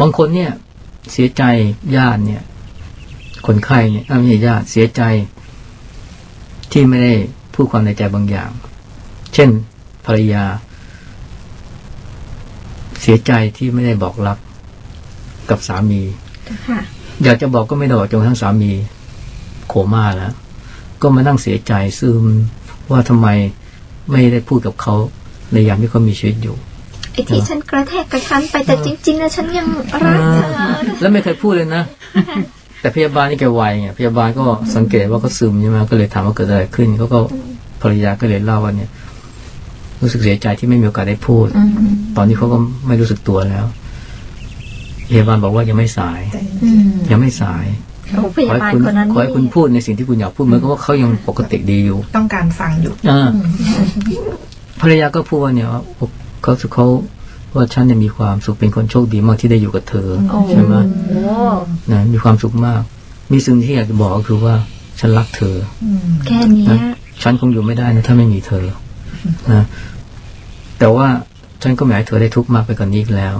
[SPEAKER 4] บางคนเนี่ยเสียใจญาติเนี่ย คนไข้เนี่ยอ้าวไม่ใช่ญาติเสียใจ ที่ไม่ได้พูดความในใจบางอย่าง เช่นภรรยา เสียใจที่ไม่ได้บอกรักกับสามี
[SPEAKER 3] เจ้าค่ะ
[SPEAKER 4] อยากจะบอกก็ไม่ได้บอกจนกระทั้งสามีโคม่าแล้ว ก็มานั่งเสียใจซึมว่าทำไม ไม่ได้พูดกับเขาในยามที่เขามีชีวิตอยู่
[SPEAKER 3] ไอ้ที่ฉันกระแทกกระทันไปแต่จริงๆนะฉันยังรักเธอ
[SPEAKER 4] แล้วไม่เคยพูดเลยนะ แต่พยาบาลนี่แกไวไงพยาบาลก็สังเกตว่าเขาซึมใช่ไหมก็เลยถามว่าเกิดอะไรขึ้นเขาก็ภรรยาก็เลยเล่าว่าเนี่ยรู้สึกเสียใจที่ไม่มีโอกาสได้พูด
[SPEAKER 3] อืม
[SPEAKER 4] ตอนนี้เขาก็ไม่รู้สึกตัวแล้วพยาบาลบอกว่ายังไม่สาย
[SPEAKER 3] อืม
[SPEAKER 4] ยังไม่สาย
[SPEAKER 3] โอ้ พ
[SPEAKER 4] ขอยาให้
[SPEAKER 3] บาล
[SPEAKER 4] คุณ
[SPEAKER 3] คนนั้น
[SPEAKER 4] ขอให้คุณพูดในสิ่งที่คุณอยากพูดเหมือนกับว่าเขายังปกติดีอยู่
[SPEAKER 5] ต้องการฟังอยู่
[SPEAKER 4] อ่าภรรยาก็พูดว่าเนี่ยว่าเขาเขาว่าฉันเนี่ยมีความสุขเป็นคนโชคดีมากที่ได้อยู่กับเธอ
[SPEAKER 3] โอ้
[SPEAKER 4] ใช่ไหม
[SPEAKER 3] โห
[SPEAKER 4] นะมีความสุขมาก มีสิ่งที่อยากจะบอกก็คือว่าฉันรักเธอ
[SPEAKER 3] แค่เนี้ย
[SPEAKER 4] ฉันคงอยู่ไม่ได้นะถ้าไม่มีเธอนะแต่ว่าฉันก็ไม่ให้เธอได้ทุกข์มากไปกว่านนี้อีกแล้ว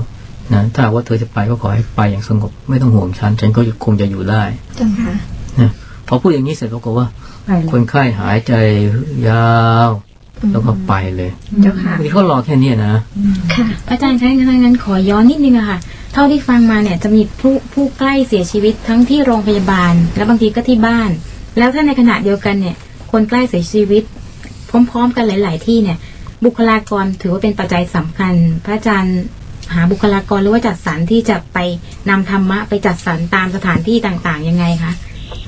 [SPEAKER 4] นะถ้าหากว่าเธอจะไปก็ขอให้ไปอย่างสงบ ไม่ต้องห่วงฉัน ฉันก็คงจะอยู่ได้
[SPEAKER 3] เจ้าค่ะ
[SPEAKER 4] นะพอพูดอย่างนี้เสร็จปรากฏว่า
[SPEAKER 2] ไปเล
[SPEAKER 4] ค
[SPEAKER 2] ย
[SPEAKER 4] นไข้หายใจยาว แล้วก็ไปเลย
[SPEAKER 3] เจ้าค่ะ
[SPEAKER 4] บางทีเขารอแค่เนี้ยนะ
[SPEAKER 3] ค่ะ
[SPEAKER 6] อาจารย์คะงั้นงั้นขอย้อนนิดนึงอะค่ะ เท่าที่ฟังมาเนี่ยจะมีผู้ผู้ใกล้เสียชีวิตทั้งที่โรงพยาบาล และบางทีก็ที่บ้าน แล้วถ้าในขณะเดียวกันเนี่ย คนใกล้เสียชีวิต พร้อม ๆ กันหลาย ๆ ที่เนี่ย บุคลากรถือว่าเป็นปัจจัยสำคัญ พระอาจารย์ หาบุคลากรหรือว่าจัดสรรที่จะไปนำธรรมะไปจัดสรรตามสถานที่ต่างๆยังไงคะ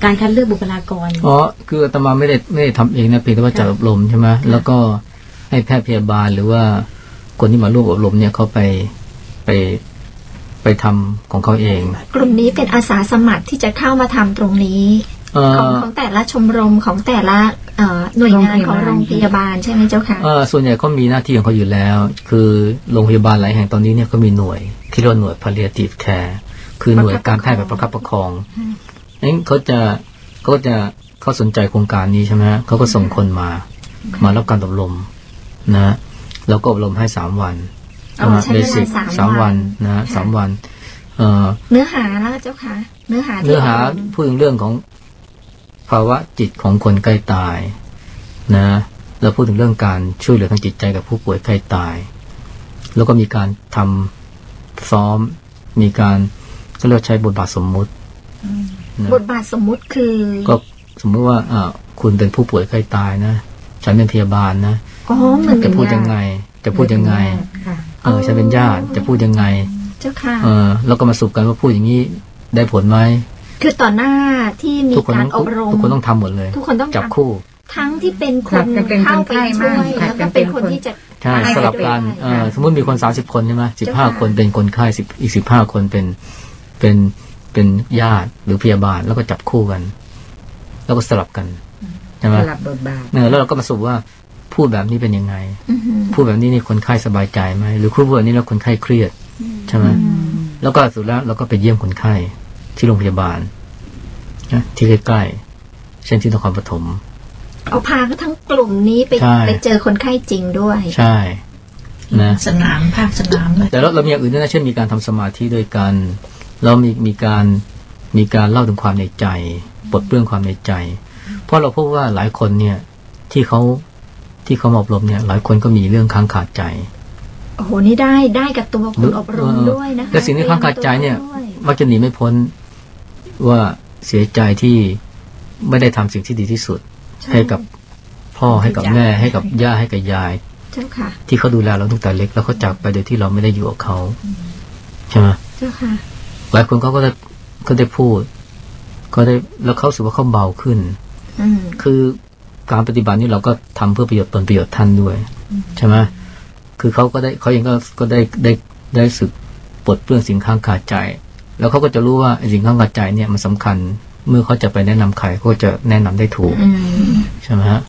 [SPEAKER 6] การคัดเลือกบุคลากร
[SPEAKER 4] อ๋อคืออาตมาไม่ได้ไม่ได้ทำเองนะเพียงแต่ว่าจัดอบรมใช่ไหมแล้วก็ให้แพทย์พยาบาลหรือว่าคนที่มาร่วมอบรมเนี่ยเขาไปไปไปทำของเขาเอง
[SPEAKER 3] กลุ่มนี้เป็นอาสาสมัครที่จะเข้ามาทำตรงนี้
[SPEAKER 4] เอ่
[SPEAKER 3] ของ
[SPEAKER 4] อ
[SPEAKER 3] ของแต่ละชมรมของแต่ละเอ่อหน่วยงานของโรงพยาบาลใช่ไหมเจ้าค่ะ
[SPEAKER 4] เอ่อส่วนใหญ่เขามีหน้าที่ของเขาอยู่แล้ว คือโรงพยาบาลหลายแห่งตอนนี้เนี่ยเขามีหน่วยที่เรียกว่าหน่วย palliative care คือหน่วยการแพทย์แบบประคับประคองนั้นเขาจะเขาก็จะเขาสนใจโครงการนี้ใช่ไหมฮะเขาก็ส่งคนมา มารับการอบรมนะแล้วก็อบรมให้สามวัน
[SPEAKER 3] อ๋อใช้เวลา
[SPEAKER 4] Basic
[SPEAKER 3] สาม
[SPEAKER 4] สาม
[SPEAKER 3] วั
[SPEAKER 4] วันนนะฮะ
[SPEAKER 3] ค่ะ
[SPEAKER 4] สามวันเอ่อ
[SPEAKER 3] เนื้อหาแล้วเจ้าค่ะ เนื้อหาที่
[SPEAKER 4] เนื้อหา
[SPEAKER 3] บรม
[SPEAKER 4] พูดถึงเรื่องของ ภาวะจิตของคนใกล้ตายนะแล้วพูดถึงเรื่องการช่วยเหลือทางจิตใจกับผู้ป่วยใกล้ตาย แล้วก็มีการทำซ้อม มีการก็เรียกว่าใช้บทบาทสมมุตินะ
[SPEAKER 3] บทบาทสมมุติคือ
[SPEAKER 4] ก็สมมติว่าอ่าคุณเป็นผู้ป่วยใกล้ตายนะฉันเป็นพยาบาลนะ
[SPEAKER 3] อ๋อเหมือน
[SPEAKER 4] จะพูดยังไง จะพูดยังไง
[SPEAKER 2] ค่ะ
[SPEAKER 4] เออฉันเป็นญาติจะพูดยังไง
[SPEAKER 3] เจ้าค่ะ
[SPEAKER 4] เออแล้วก็มาสรุปกันว่าพูดอย่างนี้ได้ผลไหม
[SPEAKER 3] คือต่อหน้าที่มี
[SPEAKER 4] ทุกคน
[SPEAKER 3] การ
[SPEAKER 4] ต้อง
[SPEAKER 3] อบรม
[SPEAKER 4] ทุกคนต้องทำหมดเลย
[SPEAKER 3] ทุกคนต้อง
[SPEAKER 4] จับ
[SPEAKER 3] ทำ
[SPEAKER 4] คู่
[SPEAKER 3] ทั้งที่เป็นค
[SPEAKER 2] ครั
[SPEAKER 3] น
[SPEAKER 2] บจะเป็น
[SPEAKER 3] เข้า
[SPEAKER 2] คน
[SPEAKER 3] ไป
[SPEAKER 2] ไข้
[SPEAKER 3] ช่วย
[SPEAKER 2] มากค่ะ
[SPEAKER 3] แล้วก็
[SPEAKER 2] จะเป็
[SPEAKER 3] เป็น
[SPEAKER 2] น
[SPEAKER 3] คน
[SPEAKER 2] คน
[SPEAKER 3] ที่จะ
[SPEAKER 4] ใช่
[SPEAKER 3] ไป
[SPEAKER 4] สลับกัน
[SPEAKER 3] ด้วย
[SPEAKER 4] เออสมมติมีคนสามสิบคนใช่ไหมสิบห้า
[SPEAKER 3] เจ้าค่ะ
[SPEAKER 4] คนเป็นคนไข้สิบอีกสิบห้าคนเป็นเป็นเป็นญาติหรือพยาบาลแล้วก็จับคู่กัน แล้วก็สลับกันใช่ไหม
[SPEAKER 2] สลับบทบาท
[SPEAKER 4] เออแล้วเราก็มาสรุปว่าพูดแบบนี้เป็นยังไง
[SPEAKER 3] อือหือ
[SPEAKER 4] พูดแบบนี้นี่คนไข้สบายใจไหมหรือพูดแบบนี้แล้วคนไข้เครียดใช่ไหมแล้วก็สุดแล้วเราก็ไปเยี่ยมคนไข้ ที่โรงพยาบาลนะที่ใกล้ๆเช่นที่นครปฐม
[SPEAKER 3] เอาพาทั้งกลุ่มนี้ไป
[SPEAKER 4] ใช่
[SPEAKER 3] ไปเจอคนไข้จริงด้วย
[SPEAKER 4] ใช่นะ
[SPEAKER 5] สนามภาคสนามเลย
[SPEAKER 4] แต่เราเรามีอย่างอื่นด้วยนะเช่นมีการทำสมาธิด้วยกัน เรามีมีการมีการเล่าถึงความในใจปลดเปลื้องความในใจ เพราะเราพบว่าหลายคนเนี่ยที่เขาที่เขามาอบรมเนี่ย หลายคนก็มีเรื่องค้างขาดใจ
[SPEAKER 3] โอ้โหนี่ได้ได้กับตัวคนอบรมด้วยนะคะ
[SPEAKER 4] และสิ่งที่ค้างคาใจเนี่ย
[SPEAKER 3] ตรีมตัวด้วย
[SPEAKER 4] มักจะหนีไม่พ้น ว่าเสียใจที่ไม่ได้ทำสิ่งที่ดีที่สุด ให้กับพ่อให้กับแม่ ให้กับย่าให้กับยาย
[SPEAKER 3] เจ้าค่ะ
[SPEAKER 4] ที่เขาดูแลเราตั้งแต่เล็ก แล้วเขาจากไปโดยที่เราไม่ได้อยู่กับเขาใช่ไหม
[SPEAKER 3] เจ้าค่ะ
[SPEAKER 4] หลายคนเขาก็ได้ก็ได้พูด ก็ได้แล้วเขารู้สึกว่าเขาเบาขึ้น
[SPEAKER 3] อืม
[SPEAKER 4] คือการปฏิบัตินี่เราก็ทำเพื่อประโยชน์ตนประโยชน์ท่านด้วยใช่ไหมคือเขาก็ได้เขาเองก็ก็ได้ได้ได้สึกปลดเปลื้องสิ่งข้างคาใจ แล้วเขาก็จะรู้ว่าไอ้สิ่งข้างคาใจเนี่ยมันสำคัญเมื่อเขาจะไปแนะนำใครเขาก็จะแนะนำได้ถูก
[SPEAKER 3] อืม
[SPEAKER 4] ใช่ไหมฮะ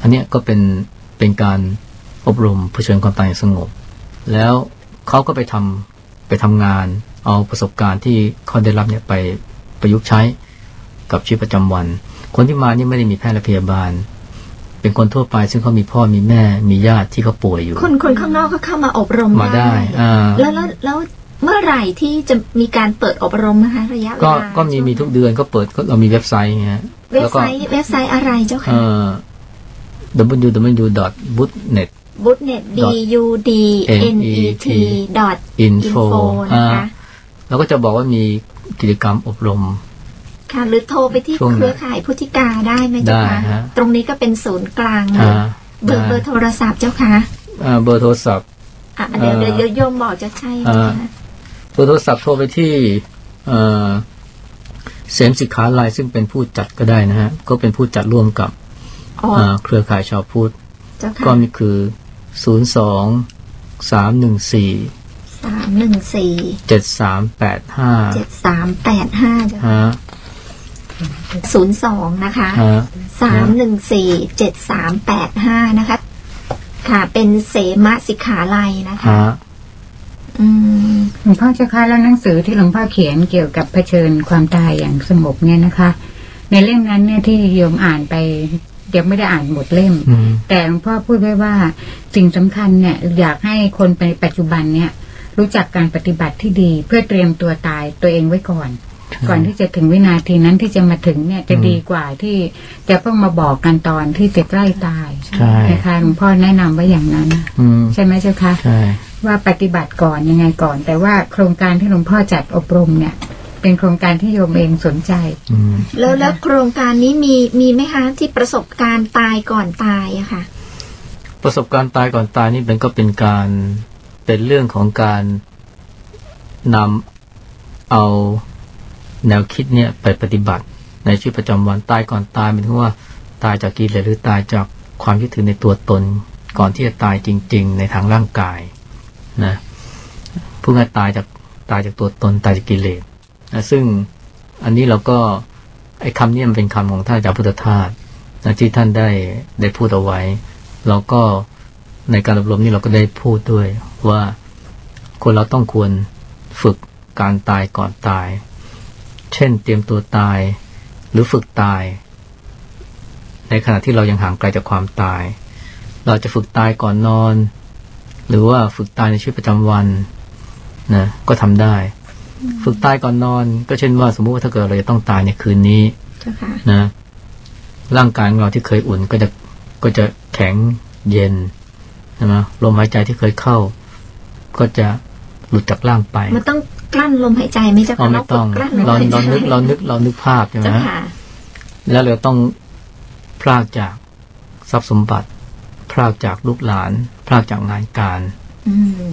[SPEAKER 4] อันเนี้ยก็เป็นเป็นการอบรมเผชิญความตายอย่างสงบ แล้วเขาก็ไปทำไปทำงาน เอาประสบการณ์ที่เขาได้รับเนี่ยไปประยุกต์ใช้กับชีวิตประจำวัน คนที่มานี่ไม่ได้มีแพทย์และพยาบาล เป็นคนทั่วไป ซึ่งเขามีพ่อมีแม่มีญาติที่เขาป่วยอยู่
[SPEAKER 3] คนคนข้างนอกก็เข้ามาอบรม
[SPEAKER 4] มาได้อ่า
[SPEAKER 3] แล้วแล้วแล้ว เมื่อไหร่ที่จะมีการเปิดอบรมนะคะระยะเว
[SPEAKER 4] ก็
[SPEAKER 3] ลา
[SPEAKER 4] ก็มีมีทุกเดือนก็เปิดก็เรามีเว็บไซต์ไงฮะ
[SPEAKER 3] เว็บ
[SPEAKER 4] แล้ว
[SPEAKER 3] ไซ
[SPEAKER 4] ก็
[SPEAKER 3] ต์เว็บไซต์อะไรเจ้า
[SPEAKER 4] เอ่
[SPEAKER 3] ค่ะ
[SPEAKER 4] อ www.bootnet
[SPEAKER 3] บูตเน็ต b u d n e t dot
[SPEAKER 4] info
[SPEAKER 3] info
[SPEAKER 4] อ่า
[SPEAKER 3] นะคะ
[SPEAKER 4] แล้วก็จะบอกว่ามีกิจกรรมอบรม
[SPEAKER 3] ค่ะหรือโทรไปที่
[SPEAKER 4] ช่วง
[SPEAKER 3] เครือข่ายพุทธิกาได้ไหมเจ้า
[SPEAKER 4] ได้
[SPEAKER 3] คะ
[SPEAKER 4] ฮะ
[SPEAKER 3] ตรงนี้ก็เป็นศูนย์กลางเลย
[SPEAKER 4] อ่า
[SPEAKER 3] เบอร์
[SPEAKER 4] ได้
[SPEAKER 3] เบอร์โทรศัพท์เจ้าค่ะ
[SPEAKER 4] อ่าเบอร์โทรศัพท์
[SPEAKER 3] อะเดี๋ยว
[SPEAKER 4] เอ่อ
[SPEAKER 3] เดี๋ยวโยมบอกจะใช่ไหม
[SPEAKER 4] อ่า
[SPEAKER 3] คะ
[SPEAKER 4] เบอร์โทรศัพท์โทรไปที่เอ่อเสมสิกขาลายซึ่งเป็นผู้จัดก็ได้นะฮะ ก็เป็นผู้จัดร่วมกับ
[SPEAKER 3] อ๋อ
[SPEAKER 4] อ่าเครือข่ายชาวพุทธ
[SPEAKER 3] เจ้า
[SPEAKER 4] ก็
[SPEAKER 3] ค่ะ
[SPEAKER 4] มีคือศูนย์สองสามหนึ่งสี่
[SPEAKER 3] สามหนึ่งสี่
[SPEAKER 4] เจ็ดสามแปดห้า
[SPEAKER 3] เจ็ดสามแปดห้าเจ้า
[SPEAKER 4] ฮะ
[SPEAKER 3] ศูนย์สองนะคะ
[SPEAKER 4] ฮะ
[SPEAKER 3] สามหนึ่งสี่เจ็ดสามแปดห้านะคะ ค่ะเป็นเสมสิกขาลัยนะคะ
[SPEAKER 4] ฮะ
[SPEAKER 3] อืม
[SPEAKER 7] หลวงพ่อเจ้าค่ะแล้วหนังสือที่หลวงพ่อเขียนเกี่ยวกับเผชิญความตายอย่างสงบเนี่ยนะคะ ในเล่มนั้นเนี่ยที่โยมอ่านไปยังไม่ได้อ่านหมดเล่ม
[SPEAKER 4] อืม
[SPEAKER 7] แต่หลวงพ่อพูดไว้ว่าสิ่งสำคัญเนี่ยอยากให้คนในปัจจุบันเนี่ย รู้จักการปฏิบัติที่ดี เพื่อเตรียมตัวตายตัวเองไว้ก่อน ก่อนที่จะถึงวินาทีนั้นที่จะมาถึงเนี่ยจะ
[SPEAKER 4] อืม
[SPEAKER 7] ดีกว่าที่จะเพิ่งมาบอกกันตอนที่จะใกล้ตาย
[SPEAKER 4] ใช่
[SPEAKER 7] นะคะหลวงพ่อแนะนำไว้อย่างนั้นนะ
[SPEAKER 4] อืม
[SPEAKER 7] ใช่ไหมเจ้าคะ
[SPEAKER 4] ใช่
[SPEAKER 7] ว่าปฏิบัติก่อนยังไงก่อน แต่ว่าโครงการที่หลวงพ่อจัดอบรมเนี่ย เป็นโครงการที่โยมเองสนใจ
[SPEAKER 4] อืม
[SPEAKER 3] แล้วแล้วโครงการนี้มีมีไหมคะที่ประสบการณ์ตายก่อนตายอะค่ะ
[SPEAKER 4] ประสบการณ์ตายก่อนตายนี่มันก็เป็นการเป็นเรื่องของการนำเอาแนวคิดเนี่ยไปปฏิบัติ ในชีวิตประจำวันตายก่อนตายหมายถึงว่าตายจากกิเลสหรือตายจากความยึดถือในตัวตน ก่อนที่จะตายจริง ๆ ในทางร่างกาย นะผู้ง่ายตายจากตายจากตัวตนตายจากกิเลสนะซึ่งอันนี้เราก็ไอ้คำนี้มันเป็นคำของท่านอาจารย์พุทธทาสนะที่ท่านได้ได้พูดเอาไว้ เราก็ในการอบรมนี่เราก็ได้พูดด้วยว่าคนเราต้องควรฝึกการตายก่อนตาย เช่น เตรียมตัวตายหรือฝึกตาย ในขณะที่เรายังห่างไกลจากความตาย เราจะฝึกตายก่อนนอน หรือว่าฝึกตายในชีวิตประจำวันนะก็ทำได้ ฝึกตายก่อนนอน ก็เช่นว่าสมมุติว่าถ้าเกิดเราจะต้องตายในคืนนี้
[SPEAKER 3] เจ้าค่ะ
[SPEAKER 4] นะร่างกายของเราที่เคยอุ่นก็จะก็จะแข็งเย็นใช่ไหมลมหายใจที่เคยเข้า ก็จะหลุดจากร่างไป
[SPEAKER 3] มันต้องกลั้นลมหายใจไหมเจ้า
[SPEAKER 4] อ๋อ
[SPEAKER 3] ค่ะ
[SPEAKER 4] ไม่ต้อง
[SPEAKER 3] ฝึกกลั้นลม
[SPEAKER 4] เรา
[SPEAKER 3] หายใจ
[SPEAKER 4] เรานึกเรานึกเรานึกภาพใช่ไหม
[SPEAKER 3] เจ้า
[SPEAKER 4] ฮะ
[SPEAKER 3] ค่ะ
[SPEAKER 4] แล้วเราต้องพรากจากทรัพย์สมบัติ พรากจากลูกหลานพรากจากงานการ
[SPEAKER 3] อืม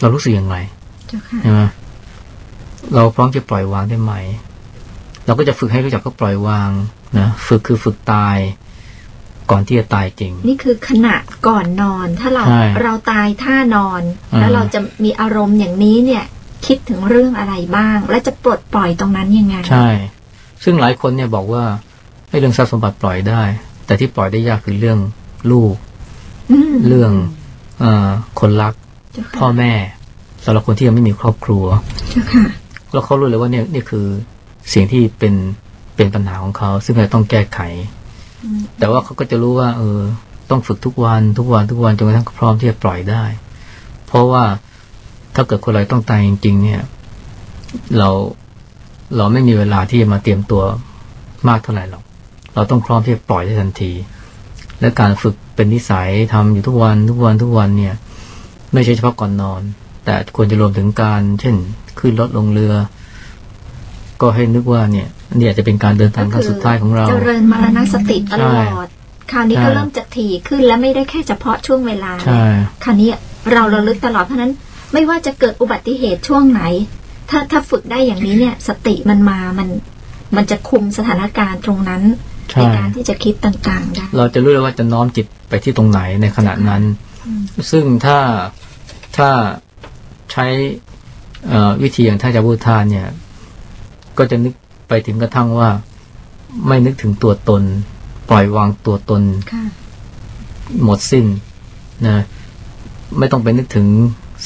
[SPEAKER 4] เรารู้สึกอย่างไร
[SPEAKER 3] เจ้าค่ะ
[SPEAKER 4] ใช่ไหมเราพร้อมจะปล่อยวางได้ไหม เราก็จะฝึกให้รู้จักก็ปล่อยวางนะฝึกคือฝึกตาย ก่อนที่จะตายจริง
[SPEAKER 3] นี่คือขณะก่อนนอน ถ้าเรา
[SPEAKER 4] ใช่
[SPEAKER 3] เราตายท่านอน
[SPEAKER 4] อ่า
[SPEAKER 3] แล้วเราจะมีอารมณ์อย่างนี้เนี่ย คิดถึงเรื่องอะไรบ้าง และจะปลดปล่อยตรงนั้นยังไง
[SPEAKER 4] ใช่ ซึ่งหลายคนเนี่ยบอกว่าให้เรื่องทรัพย์สมบัติปล่อยได้ แต่ที่ปล่อยได้ยากคือเรื่อง ลูก
[SPEAKER 3] อืม
[SPEAKER 4] เรื่องเออคนรัก
[SPEAKER 3] เจ้า
[SPEAKER 4] พ่อ
[SPEAKER 3] ค่ะ
[SPEAKER 4] แม่สำหรับคนที่ยังไม่มีครอบครัว
[SPEAKER 3] เจ้าค่ะ
[SPEAKER 4] แล้วเขารู้เลยว่าเนี่ยนี่คือสิ่งที่เป็นเป็นปัญหาของเขา ซึ่งเราต้องแก้ไข
[SPEAKER 3] อืม
[SPEAKER 4] แต่ว่าเขาก็จะรู้ว่า เออ ต้องฝึกทุกวัน ทุกวันทุกวันจนกระทั่งพร้อมที่จะปล่อยได้ เพราะว่าถ้าเกิดคนเราต้องตายจริง ๆ เนี่ย เราเราไม่มีเวลาที่จะมาเตรียมตัวมากเท่าไหร่หรอก เราต้องพร้อมที่จะปล่อยได้ทันที และการฝึกเป็นนิสัยทำอยู่ทุกวันทุกวันทุกวันเนี่ย ไม่ใช่เฉพาะก่อนนอน แต่ควรจะรวมถึงการ เช่น ขึ้นรถลงเรือ ก็ให้นึกว่าเนี่ยเนี่ยจะเป็นการเดินทางครั้งสุดท้ายของเรา
[SPEAKER 3] เจริญมรณสติตลอด คราวนี้ก็
[SPEAKER 4] ใช่
[SPEAKER 3] เริ่มจะถี่ขึ้นและไม่ได้แค่เฉพาะช่วงเวลา
[SPEAKER 4] ใช่
[SPEAKER 3] คราวนี้เราระลึกตลอดเพราะฉะนั้นไม่ว่าจะเกิดอุบัติเหตุช่วงไหน ถ้าถ้าฝึกได้อย่างนี้เนี่ย สติมันมามัน มันจะคุมสถานการณ์ตรงนั้น
[SPEAKER 4] ใช่
[SPEAKER 3] ในการที่จะคิดต่างๆได้
[SPEAKER 4] เราจะรู้เลยว่าจะน้อมจิตไปที่ตรงไหนในขณะนั้น
[SPEAKER 3] อืม
[SPEAKER 4] ซึ่งถ้าถ้าใช้เอ่อวิธีอย่างท่านอาจารย์พุทธาเนี่ย ก็จะนึกไปถึงกระทั่งว่าไม่นึกถึงตัวตน ปล่อยวางตัวตน
[SPEAKER 3] ค่ะ
[SPEAKER 4] หมดสิ้นนะไม่ต้องไปนึกถึง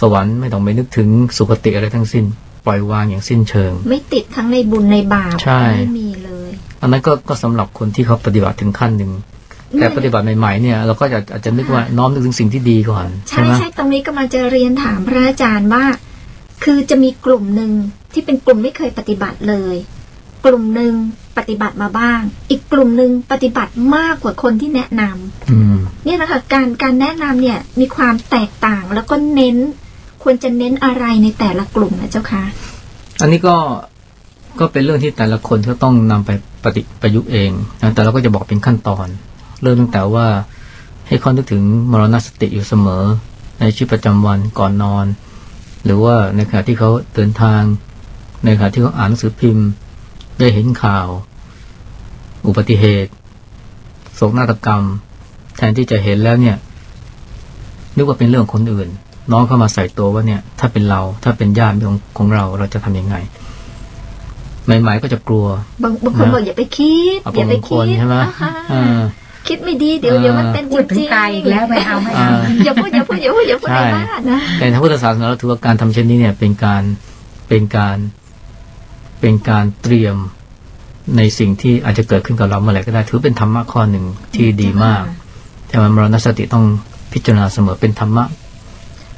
[SPEAKER 4] สวรรค์ไม่ต้องไปนึกถึงสุคติอะไรทั้งสิ้น ปล่อยวางอย่างสิ้นเชิง
[SPEAKER 3] ไม่ติดทั้งในบุญในบาป
[SPEAKER 4] ใช่
[SPEAKER 3] ไม่มีเลย
[SPEAKER 4] อันนั้นก็ก็สำหรับคนที่เขาปฏิบัติถึงขั้นหนึ่งแต่ปฏิบัติใหม่ๆเนี่ยเราก็จะอาจจะนึกว่าน้อมนึกถึงสิ่งที่ดีก่อน
[SPEAKER 3] ใช่
[SPEAKER 4] ใช่ไหม
[SPEAKER 3] ใช่ตรงนี้กำลังจะเรียนถามพระอาจารย์ว่า คือจะมีกลุ่มหนึ่งที่เป็นกลุ่มไม่เคยปฏิบัติเลย กลุ่มหนึ่งปฏิบัติมาบ้าง อีกกลุ่มหนึ่งปฏิบัติมากกว่าคนที่แนะนำ
[SPEAKER 4] อืม
[SPEAKER 3] เนี่ยนะคะการการแนะนำเนี่ยมีความแตกต่างแล้วก็เน้น ควรจะเน้นอะไรในแต่ละกลุ่มนะเจ้าคะ
[SPEAKER 4] อันนี้ก็ก็เป็นเรื่องที่แต่ละคนก็ต้องนำไป ปฏิประยุกต์เองนะแต่เราก็จะบอกเป็นขั้นตอน เริ่มตั้งแต่ว่าให้เขานึกถึงมรณสติอยู่เสมอ ในชีวิตประจำวันก่อนนอน หรือว่าในขณะที่เขาเดินทาง ในขณะที่เขาอ่านหนังสือพิมพ์ ได้เห็นข่าว อุบัติเหตุโศกนาฏกรรม แทนที่จะเห็นแล้วเนี่ยนึกว่าเป็นเรื่องคนอื่น น้องเข้ามาใส่ตัวว่าเนี่ย ถ้าเป็นเราถ้าเป็นญาติของของเราเราจะทำยังไง ใหม่ๆก็จะกลัว
[SPEAKER 3] บางบางคน
[SPEAKER 4] นะ
[SPEAKER 3] บอกอย่าไปคิด
[SPEAKER 4] เอา
[SPEAKER 3] อย่าไป
[SPEAKER 4] บางค
[SPEAKER 3] คิ
[SPEAKER 4] น
[SPEAKER 3] ด
[SPEAKER 4] ใช่ไหม
[SPEAKER 3] อ่า
[SPEAKER 4] อ่า
[SPEAKER 3] คิดไม่ดีเดี๋ยว
[SPEAKER 4] อ่า
[SPEAKER 3] เดี๋ยวมันเป็นจ
[SPEAKER 7] พูดถึง
[SPEAKER 3] ริงๆ
[SPEAKER 7] ตายอีกแล้วไม่เอาไม่เอา
[SPEAKER 4] อ่า
[SPEAKER 3] อย่าพูดอย่าพูดอย่าพูดอย่าพูด
[SPEAKER 4] ใช่
[SPEAKER 3] ในบ้านนะ
[SPEAKER 4] แต่ทางพุทธศาสนาเราถือว่าการทำเช่นนี้เนี่ยเป็นการเป็นการเป็นการเตรียมในสิ่งที่อาจจะเกิดขึ้นกับเราเมื่อไหร่ก็ได้ ถือเป็นธรรมะข้อหนึ่งที่ดีมากแต่ว่ามรณสติต้องพิจารณาเสมอเป็นธรรมะ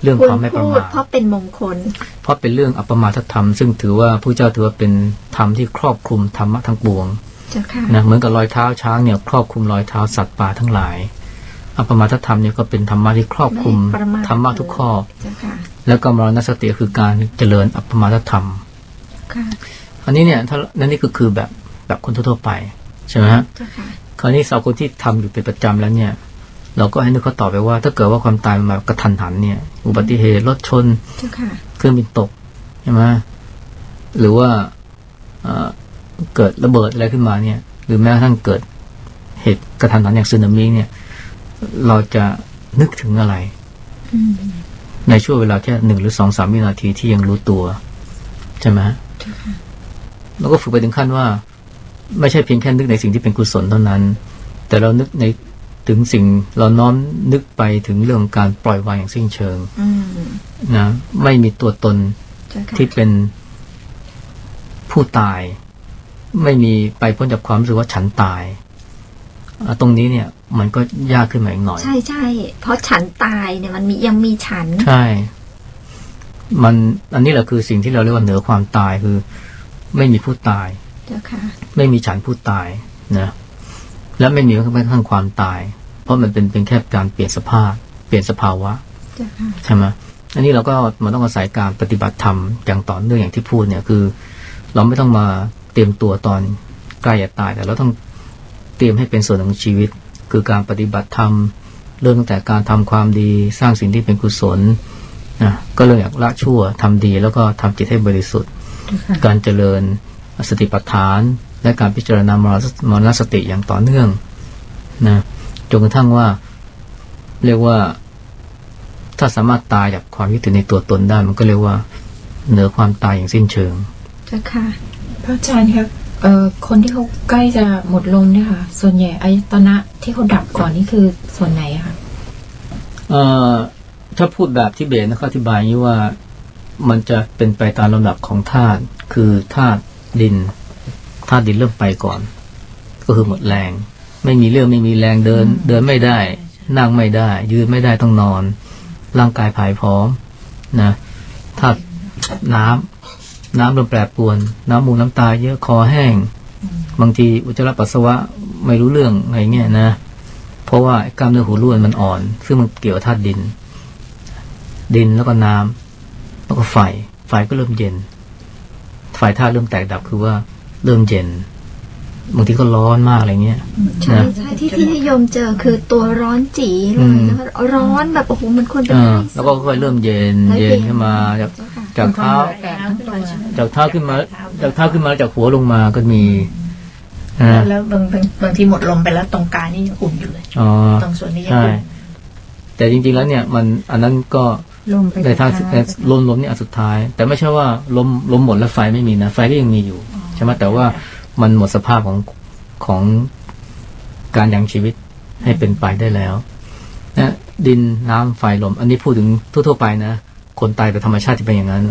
[SPEAKER 4] เรื่อง
[SPEAKER 3] คุ
[SPEAKER 4] ค
[SPEAKER 3] ณ
[SPEAKER 4] วามไม่ประ
[SPEAKER 3] พู
[SPEAKER 4] มา
[SPEAKER 3] ด
[SPEAKER 4] ท
[SPEAKER 3] เพราะเป็นมงคล
[SPEAKER 4] เพราะเป็นเรื่องอัปปมาทธรรม ซึ่งถือว่าผู้เจ้าถือว่าเป็นธรรมที่ครอบคลุมธรรมะทั้งปวง
[SPEAKER 3] เจ้าค่ะ
[SPEAKER 4] นะเหมือนกับรอยเท้าช้างเนี่ยครอบคลุมรอยเท้าสัตว์ป่าทั้งหลายอัปปมาทธรรมเนี่ยก็เป็นธรรมะที่ครอบคลุม
[SPEAKER 3] ไม่ประมาท
[SPEAKER 4] ธรรมะทุกข้อ
[SPEAKER 3] เจ้าค่ะ
[SPEAKER 4] แล้วก็มรณสติก็คือการเจริญอัปปมาทธรรม
[SPEAKER 3] ค่ะ
[SPEAKER 4] อันนี้เนี่ยถ้านั่นนี่ก็คือแบบแบบคนทั่วๆไปใช่ไหมฮะ
[SPEAKER 3] เจ้าค่ะ
[SPEAKER 4] คราวนี้สาวคนที่ทำอยู่เป็นประจำแล้วเนี่ย เราก็ให้นึกเขาตอบไปว่า ถ้าเกิดว่าความตายมันมากระทันหันเนี่ย อุบัติเหตุรถชน
[SPEAKER 3] เจ้าค่ะ
[SPEAKER 4] เครื่องบินตกใช่ไหมหรือว่าเอ่อเกิดระเบิดอะไรขึ้นมาเนี่ย หรือแม้กระทั่งเกิดเหตุกระทันหันอย่างสึนามิเนี่ย เราจะนึกถึงอะไร
[SPEAKER 3] อืม
[SPEAKER 4] ในช่วงเวลาแค่หนึ่งหรือสองสามวินาทีที่ยังรู้ตัวใช่ไหม
[SPEAKER 3] เจ้าค่ะ
[SPEAKER 4] แล้วก็ฝึกไปถึงขั้นว่า ไม่ใช่เพียงแค่นึกในสิ่งที่เป็นกุศลเท่านั้น แต่เรานึกใน ถึงสิ่งเราน้อมนึกไปถึงเรื่องของการปล่อยวางอย่างสิ้นเชิง
[SPEAKER 3] อืม
[SPEAKER 4] นะไม่มีตัวตน
[SPEAKER 3] เจ้าค่ะ
[SPEAKER 4] ที่เป็นผู้ตาย ไม่มีไปพ้นจากความรู้สึกว่าฉันตายอะตรงนี้เนี่ย มันก็ยากขึ้นมาอีกหน่อย
[SPEAKER 3] ใช่ใช่เพราะฉันตายเนี่ยมันมียังมีฉัน
[SPEAKER 4] ใช่ มันอันนี้แหละคือสิ่งที่เราเรียกว่าเหนือความตายคือ ไม่มีผู้ตาย
[SPEAKER 3] เจ้าค่ะ
[SPEAKER 4] ไม่มีฉันผู้ตายนะ และไม่มีแม้กระทั่งความตาย เพราะมันเป็นเป็นแค่การเปลี่ยนสภาพ เปลี่ยนสภาวะ
[SPEAKER 3] เจ้าค่ะ
[SPEAKER 4] ใช่ไหมอันนี้เราก็มันต้องอาศัยการปฏิบัติธรรมอย่างต่อเนื่องอย่างที่พูดเนี่ยคือ เราไม่ต้องมาเตรียมตัวตอนใกล้จะตาย แต่เราต้องเตรียมให้เป็นส่วนหนึ่งของชีวิต คือการปฏิบัติธรรมเริ่มตั้งแต่การทำความดีสร้างสิ่งที่เป็นกุศลนะก็เริ่มจากละชั่วทำดีแล้วก็ทำจิตให้บริสุทธิ์ การเจริญสติปัฏฐาน และการพิจารณามรณสมรณสติอย่างต่อเนื่องนะจนกระทั่งว่าเรียกว่าถ้าสามารถตายจากความยึดถือในตัวตนได้ มันก็เรียกว่าเหนือความตายอย่างสิ้นเชิง
[SPEAKER 3] เจ้าค่ะ
[SPEAKER 5] พระอาจารย์ครับเอ่อคนที่เขาใกล้จะหมดลมเนี่ยค่ะ ส่วนใหญ่อายตนะที่เขาดับก่อนนี่คือส่วนไหนอะคะ
[SPEAKER 4] เอ่อถ้าพูดแบบที่เบสนะเขาอธิบายอย่างนี้ว่ามันจะเป็นไปตามลำดับของธาตุคือธาตุดิน ธาตุดินเริ่มไปก่อน ก็คือหมดแรง ไม่มีเรื่องไม่มีแรงเดิน เดินไม่ได้ นั่งไม่ได้ ยืนไม่ได้ต้องนอน ร่างกายผายพร้อมนะธาตุน้ำน้ำเริ่มแปรปรวน น้ำมูกน้ำตาเยอะคอแห้ง บางทีอุจจาระปัสสาวะไม่รู้เรื่องอะไรเงี้ยนะ เพราะว่าไอ้กล้ามเนื้อหูร่วนมันอ่อน ซึ่งมันเกี่ยวกับธาตุดิน ดินแล้วก็น้ำแล้วก็ไฟ ไฟก็เริ่มเย็น ไฟธาตุเริ่มแตกดับคือว่า เริ่มเย็นบางทีก็ร้อนมากอะไรเงี้ย
[SPEAKER 3] ใช่
[SPEAKER 4] นะ
[SPEAKER 3] ใช่ที่ที่นิยมเจอคือตัวร้อนจีเล
[SPEAKER 4] อื
[SPEAKER 3] ย
[SPEAKER 4] ม
[SPEAKER 3] แล้วก็ร้อนแบบโอ้โหมันควรเป็น
[SPEAKER 4] เอ
[SPEAKER 3] ไข้
[SPEAKER 4] อแล้วก็ค่อยๆเริ่มเย็น
[SPEAKER 3] แล้ว
[SPEAKER 4] เย็นขึ้นมาจาก
[SPEAKER 3] เจ้าค่ะ
[SPEAKER 4] จากเท้า
[SPEAKER 7] แตกทั้งตัว
[SPEAKER 4] จากเท้าขึ้นมาจากเท้าขึ้นมาจากหัวลงมาก็มีนะ
[SPEAKER 5] แล้วบางบางบางทีหมดลมไปแล้วตรงกลางนี่ยังอุ่นอยู่เลย
[SPEAKER 4] อ๋อ
[SPEAKER 5] ตรงส่วนนี้ยัง
[SPEAKER 4] ใช่
[SPEAKER 5] อุ่น
[SPEAKER 4] แต่จริง ๆแล้วเนี่ยมันอันนั้นก็
[SPEAKER 7] ลมไป
[SPEAKER 4] ในทาง
[SPEAKER 7] สุดท้ย
[SPEAKER 4] ลมลมนี่อันสุดท้าย แต่ไม่ใช่ว่าลมลมหมดแล้วไฟไม่มีนะไฟก็ยังมีอยู่ใช่ไหมแต่ว่ามันหมดสภาพของของการยังชีวิตให้เป็นไปได้แล้วนะดินน้ำไฟลม อันนี้พูดถึงทั่ว ๆ ไปนะ คนตายแบบธรรมชาติจะเป็นอย่างนั้น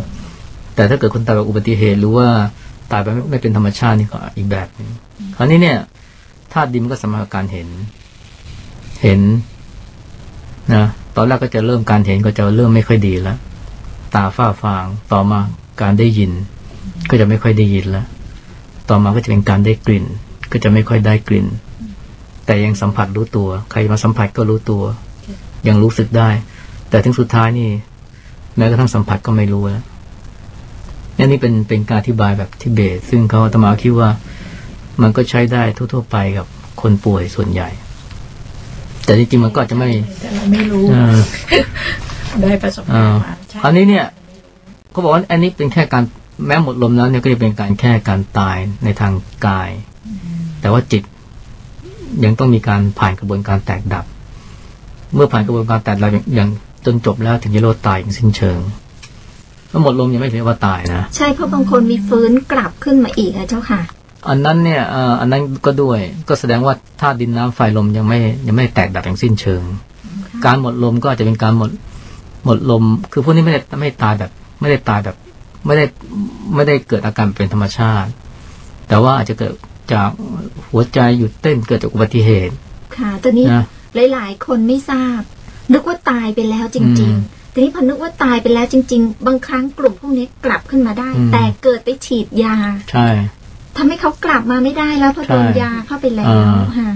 [SPEAKER 4] แต่ถ้าเกิดคนตายแบบอุบัติเหตุ หรือว่าตายแบบไม่ไม่เป็นธรรมชาตินี่ก็อีกแบบนึงคราวนี้เนี่ยธาตุดินมันก็สามารถการเห็น เห็นนะตอนแรกก็จะเริ่มการเห็นก็จะเริ่มไม่ค่อยดีแล้ว ตาฝ้าฟางต่อมาการได้ยิน ก็จะไม่ค่อยได้ยินแล้ว ต่อมาก็จะเป็นการได้กลิ่น ก็จะไม่ค่อยได้กลิ่น แต่ยังสัมผัสรู้ตัว ใครมาสัมผัสก็รู้ตัว ยังรู้สึกได้ แต่ถึงสุดท้ายนี่แม้กระทั่งสัมผัสก็ไม่รู้แล้วนี่นี่เป็นเป็นการอธิบายแบบทิเบต ซึ่งเขาอาตมาคิดว่ามันก็ใช้ได้ทั่ว ๆ ไปกับคนป่วยส่วนใหญ่ แต่จริงๆมันก็อาจจะไม่
[SPEAKER 5] แต่เราไม่รู้
[SPEAKER 4] เออ
[SPEAKER 5] ได้ประสบ
[SPEAKER 4] อ่า
[SPEAKER 5] การณ์มาใช่
[SPEAKER 4] อันนี้เนี่ยเขาบอกว่าอันนี้เป็นแค่การ แม้หมดลมแล้วเนี่ยก็จะเป็นการแค่การตายในทางกาย แต่ว่าจิตยังต้องมีการผ่านกระบวนการแตกดับ เมื่อผ่านกระบวนการแตกดับอย่างอย่างจนจบแล้วถึงจะเรียกว่าตายอย่างสิ้นเชิงแล้วหมดลมยังไม่เรียกว่าตายนะ
[SPEAKER 3] ใช่เพราะบางคนมีฟื้นกลับขึ้นมาอีกอะเจ้าค่ะ
[SPEAKER 4] อันนั้นเนี่ยเอ่ออันนั้นก็ด้วยก็แสดงว่าธาตุดินน้ำไฟลมยังไม่ยังไม่แตกดับอย่างสิ้นเชิง การหมดลมก็อาจจะเป็นการหมดหมดลม คือพวกนี้ไม่ได้ไม่ได้ตายแบบ ไม่ได้ตายแบบ ไม่ได้ไม่ได้เกิดอาการเป็นธรรมชาติ แต่ว่าอาจจะเกิดจากหัวใจหยุดเต้นเกิดจากอุบัติเหตุ
[SPEAKER 3] ค่ะตอนนี้
[SPEAKER 4] นะ
[SPEAKER 3] หลาย ๆ คนไม่ทราบ นึกว่าตายไปแล้วจริง
[SPEAKER 4] อืม
[SPEAKER 3] ๆทีนี้พอนึกว่าตายไปแล้วจริง ๆ บางครั้งกลุ่มพวกนี้กลับขึ้นมาได้
[SPEAKER 4] อืม
[SPEAKER 3] แต่เกิดไปฉีดยา
[SPEAKER 4] ใช่
[SPEAKER 3] ทำให้เขากลับมาไม่ได้แล้วเพราะ
[SPEAKER 4] ใช่
[SPEAKER 3] โดนยาเข้าไปแล้ว
[SPEAKER 4] อ่า
[SPEAKER 3] ค่ะ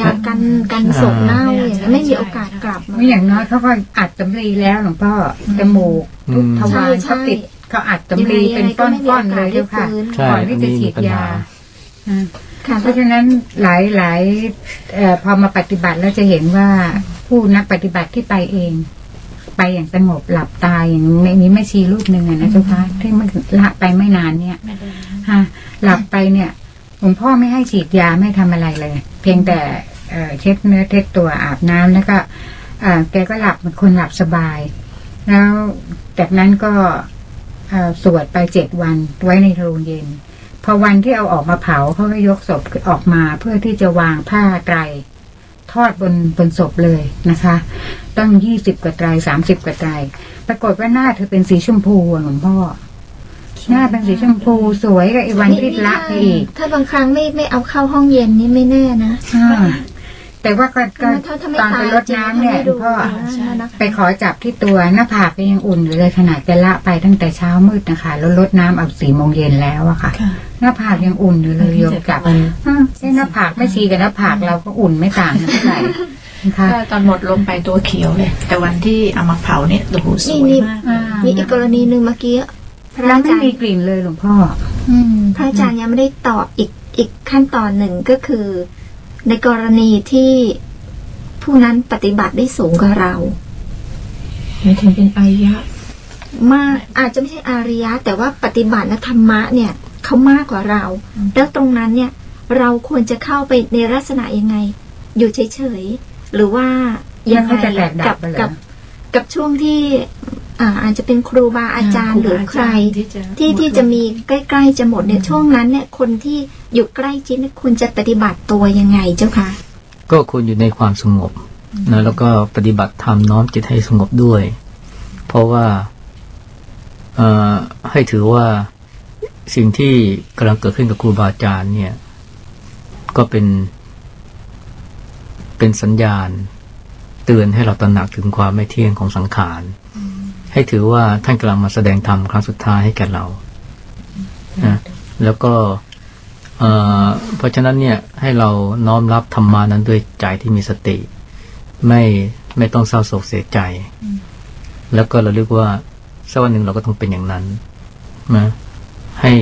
[SPEAKER 3] ยากันกันศพเน่าอย่างนี้ยไม่มีโอกาสกลับมา
[SPEAKER 7] ไม่อย่างน้อยเขาก็อัดตำรีแล้วหลวงพ่อจมูก
[SPEAKER 4] อืม
[SPEAKER 7] ทวารเขาติดเขาอัดตำรีเป็นก้อนๆเลยเจ้าค่ะ
[SPEAKER 4] ใช่
[SPEAKER 7] ก่อนที่จะฉีดยา
[SPEAKER 3] อันนี้มีโอกาสได้ฟื้น
[SPEAKER 7] อ่า
[SPEAKER 3] ค่ะ
[SPEAKER 7] เพราะฉะนั้นหลายหลายเอ่อพอมาปฏิบัติแล้วจะเห็นว่าผู้นักปฏิบัติที่ไปเอง ไปอย่างสงบหลับตายอย่างในนี้ไม่ชีรูปหนึ่งอะนะเจ้าค่ะที่มันละไปไม่นานเนี่ยฮะหลับไปเนี่ยหลวงพ่อไม่ให้ฉีดยาไม่ทำอะไรเลย เพียงแต่เช็ดเนื้อเช็ดตัวอาบน้ำแล้วก็แกก็หลับเหมันคนหลับสบาย แล้วจากนั้นก็สวดไปเจ็ดวันไว้ในโรงเย็น พอวันที่เอาออกมาเผาเขาก็ยกศพออกมาเพื่อที่จะวางผ้าไตรทอดบนบนศพเลยนะคะ ตั้งยี่สิบกว่าไตรสามสิบกว่าไตรปรากฏว่าหน้าเธอเป็นสีชมพูหลวงพ่อ หน้าเป็นสีชมพูสวยกับไอ้วันที่ละไปอีก
[SPEAKER 3] ถ้าบางครั้งไม่ไม่เอาเข้าห้องเย็นนี่ไม่แน่นะ
[SPEAKER 7] อ่าแต่ว่าก็ก็
[SPEAKER 3] ถ้าถ้าไม่
[SPEAKER 7] ตอน
[SPEAKER 3] ตา
[SPEAKER 7] ไป
[SPEAKER 3] ย
[SPEAKER 7] รดน้ำเนี่ย
[SPEAKER 3] จริงๆ
[SPEAKER 7] หลวงพ่อ
[SPEAKER 3] ถ้าไม่ดูนะ
[SPEAKER 7] ไปขอจับที่ตัวหน้าผากก็ยังอุ่นอยู่เลยขนาดแกละไปตั้งแต่เช้ามืดนะคะแล้วรดน้ำเอาสี่โมงเย็นแล้วอะค่ะ
[SPEAKER 5] ค่ะ
[SPEAKER 7] หน้าผากยังอุ่นอยู่เลยโยมจับอืมไอ้หน้าผากไม่ชีกับหน้าผากเราก็อุ่นไม่ต่างกันเท่าไหร่นะคะ
[SPEAKER 5] ถ้าตอนหมดลมไปตัวเขียวเลยแต่วันที่เอามาเผาเนี่ยโอ้โหส
[SPEAKER 3] นี่
[SPEAKER 5] วย
[SPEAKER 3] นี่
[SPEAKER 5] มาก
[SPEAKER 7] อ่า
[SPEAKER 3] มีอีกกรณีหนึ่งเมื่อกี้ พระ
[SPEAKER 7] แล้ว
[SPEAKER 3] อา
[SPEAKER 7] ไม่
[SPEAKER 3] จารย์
[SPEAKER 7] มีกลิ่นเลยหลวงพ่อ
[SPEAKER 3] อืมพระอาจารย์ยังไม่ได้ตอบอีกอีกขั้นตอนหนึ่งก็คือ ในกรณีที่ผู้นั้นปฏิบัติได้สูงกว่าเรา
[SPEAKER 5] หมายถึงเป็นอายะ
[SPEAKER 3] มากอาจจะไม่ใช่อาริยะ แต่ว่าปฏิบัติและธรรมะเนี่ยเขามากกว่าเรา แล้วตรงนั้นเนี่ยเราควรจะเข้าไปในลักษณะยังไง อยู่เฉยๆหรือว่ายังไง
[SPEAKER 7] แล้วเขาจะแตกดั
[SPEAKER 3] กับ
[SPEAKER 7] ไปเหรอ
[SPEAKER 3] กับกับช่วงที่ อ่าอาจจะเป็นครูบาอาจารย์หรือใคร
[SPEAKER 5] ที่จะ
[SPEAKER 3] ที่ที่จะมีใกล้ๆจะหมดเนี่ยช่วงนั้นเนี่ยคนที่อยู่ใกล้ชิดเนี่ยคุณจะปฏิบัติตัวยังไงเจ้าคะ
[SPEAKER 4] ก็ควรอยู่ในความสงบนะแล้วก็ปฏิบัติธรรมน้อมจิตให้สงบด้วย เพราะว่าเอ่อให้ถือว่าสิ่งที่กำลังเกิดขึ้นกับครูบาอาจารย์เนี่ย ก็เป็น เป็นสัญญาณ เตือนให้เราตระหนักถึงความไม่เที่ยงของสังขาร ให้ถือว่าท่านกำลังมาแสดงธรรมครั้งสุดท้ายให้แก่เรานะแล้วก็เอเพราะฉะนั้นเนี่ยให้เราน้อมรับธรรมานั้นด้วยใจที่มีสติ ไม่ไม่ต้องเศร้าโศกเสียใจ แล้วก็เราเรียกว่าสักวันหนึ่งเราก็ต้องเป็นอย่างนั้นนะให้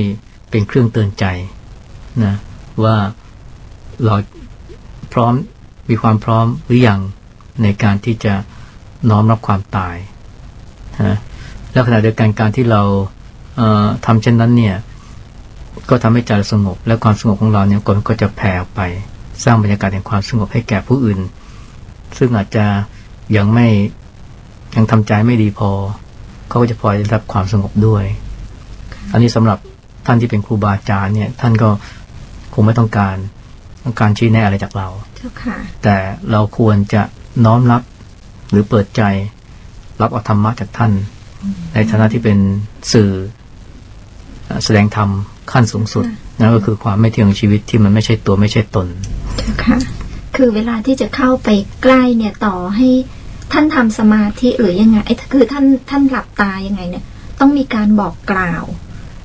[SPEAKER 4] เป็นเครื่องเตือนใจนะว่าเราพร้อมมีความพร้อมหรือยังในการที่จะน้อมรับความตาย นะแล้วขณะเดียวกันการที่เราเอ่อทำเช่นนั้นเนี่ย ก็ทำให้ใจเราสงบ และความสงบของเราเนี่ยก็จะแผ่ออกไป สร้างบรรยากาศแห่งความสงบให้แก่ผู้อื่น ซึ่งอาจจะยังไม่ยังทำใจไม่ดีพอ เขาก็จะพลอยได้รับความสงบด้วย อันนี้สำหรับท่านที่เป็นครูบาอาจารย์เนี่ย ท่านก็คงไม่ต้องการต้องการชี้แนะอะไรจากเรา
[SPEAKER 3] เจ้าค่ะ
[SPEAKER 4] แต่เราควรจะน้อมรับหรือเปิดใจ รับเอาธรรมะจากท่าน ในฐานะที่เป็นสื่อเอ่อแสดงธรรมขั้นสูงสุดนั่นก็คือความไม่เที่ยงของชีวิตที่มันไม่ใช่ตัวไม่ใช่ตน
[SPEAKER 3] เจ้าค่ะคือเวลาที่จะเข้าไปใกล้เนี่ยต่อให้ท่านทำสมาธิหรือยังไงไอ้คือท่านท่านหลับตายังไงเนี่ย ต้องมีการบอกกล่าว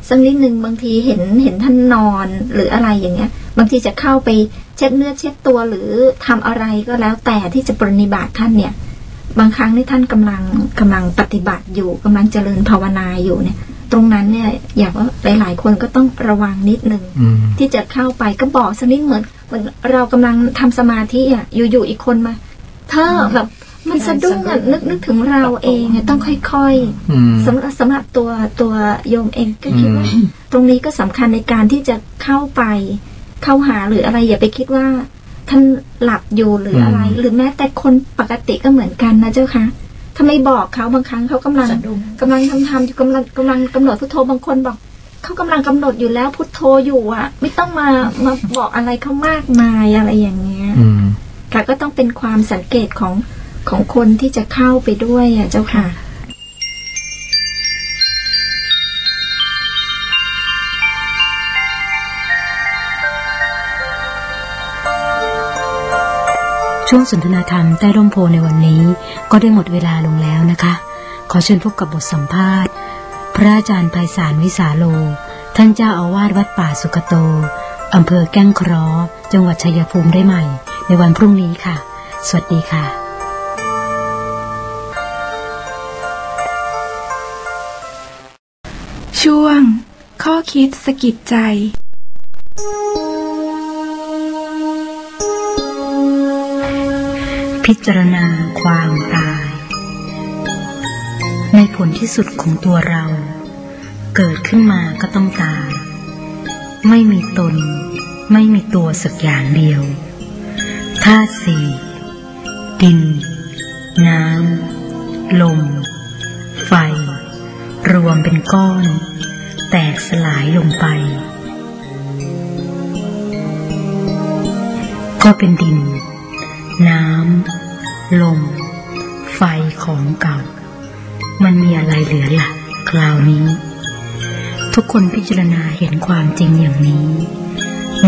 [SPEAKER 3] สักนิดหนึ่งบางทีเห็นเห็นท่านนอนหรืออะไรอย่างเงี้ย บางทีจะเข้าไปเช็ดเนื้อเช็ดตัวหรือทำอะไรก็แล้วแต่ที่จะปรนนิบัติท่านเนี่ย บางครั้งที่ท่านกำลังกำลังปฏิบัติอยู่กำลังเจริญภาวนาอยู่เนี่ย ตรงนั้นเนี่ย อยากว่าหลาย ๆ คนก็ต้องระวังนิดนึง
[SPEAKER 4] อืม
[SPEAKER 3] ที่จะเข้าไปก็บอกสักนิดเหมือนเหมือนเรากำลังทำสมาธิอะอยู่ๆอีกคนมา เธอแบบมันสะดุ้งอะนึกนึกถึงเราเองอะต้องค่อย
[SPEAKER 4] อืม
[SPEAKER 3] ๆสำหรับสำหรับตัวตัวโยมเองก็คิดว่า
[SPEAKER 4] อืม
[SPEAKER 3] ตรงนี้ก็สำคัญในการที่จะเข้าไปเข้าหาหรืออะไรอย่าไปคิดว่า ท่านหลับอยู่หรืออะไร หรือแม้แต่คนปกติก็เหมือนกันนะเจ้าคะถ้าไม่บอกเขาบางครั้งเขากำลัง
[SPEAKER 5] สะดุ้ง
[SPEAKER 3] กำลังทำทำอยู่กำลังกำลังกำหนดพุทโธบางคนบอกเขากำลังกำหนดอยู่แล้วพุทโธอยู่อะ ไม่ต้องมามาบอกอะไรเขามากมายอะไรอย่างเงี้ย
[SPEAKER 4] อืม
[SPEAKER 3] ค่ะก็ต้องเป็นความสังเกตของของคนที่จะเข้าไปด้วยอะเจ้าค่ะ
[SPEAKER 2] ช่วงสนทนาธรรมใต้ร่มโพในวันนี้ ก็ได้หมดเวลาลงแล้วนะคะ ขอเชิญพบกับบทสัมภาษณ์ พระอาจารย์ไพศาลวิสาโล ท่านเจ้าอาวาสวัดป่าสุกโตอำเภอแก้งคราะห์จังหวัดชัยภูมิได้ใหม่ ในวันพรุ่งนี้ค่ะ สวัสดีค่ะ
[SPEAKER 1] ช่วง ข้อคิดสะกิดใจ
[SPEAKER 2] พิจารณาความตาย ในผลที่สุดของตัวเรา เกิดขึ้นมาก็ต้องตาย ไม่มีตน ไม่มีตัวสักอย่างเดียวธาตุสี่ดิน น้ำ ลม ไฟ รวมเป็นก้อน แตกสลายลงไป ก็เป็นดิน น้ำ ลม ไฟของเก่า มันมีอะไรเหลือละ่ะคราวนี้ ทุกคนพิจารณาเห็นความจริงอย่างนี้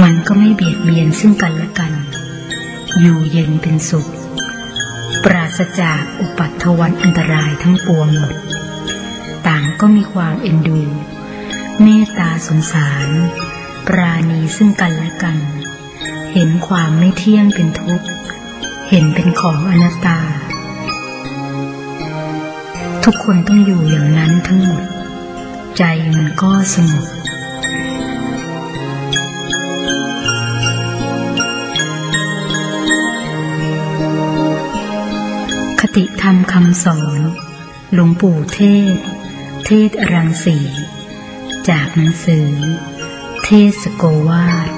[SPEAKER 2] มันก็ไม่เบียดเบียนซึ่งกันและกัน อยู่เย็นเป็นสุข ปราศจากอุปัตถวันอันตรายทั้งปวงหมด ต่างก็มีความเอ็นดู เมตตาสงสาร ปราณีซึ่งกันและกัน เห็นความไม่เที่ยงเป็นทุกข์ เห็นเป็นของอนัตตา ทุกคนต้องอยู่อย่างนั้นทั้งหมด ใจมันก็สงบคติธรรมคำสอน หลวงปู่เทศ เทศอรังสี จากหนังสือ เทศโกวาท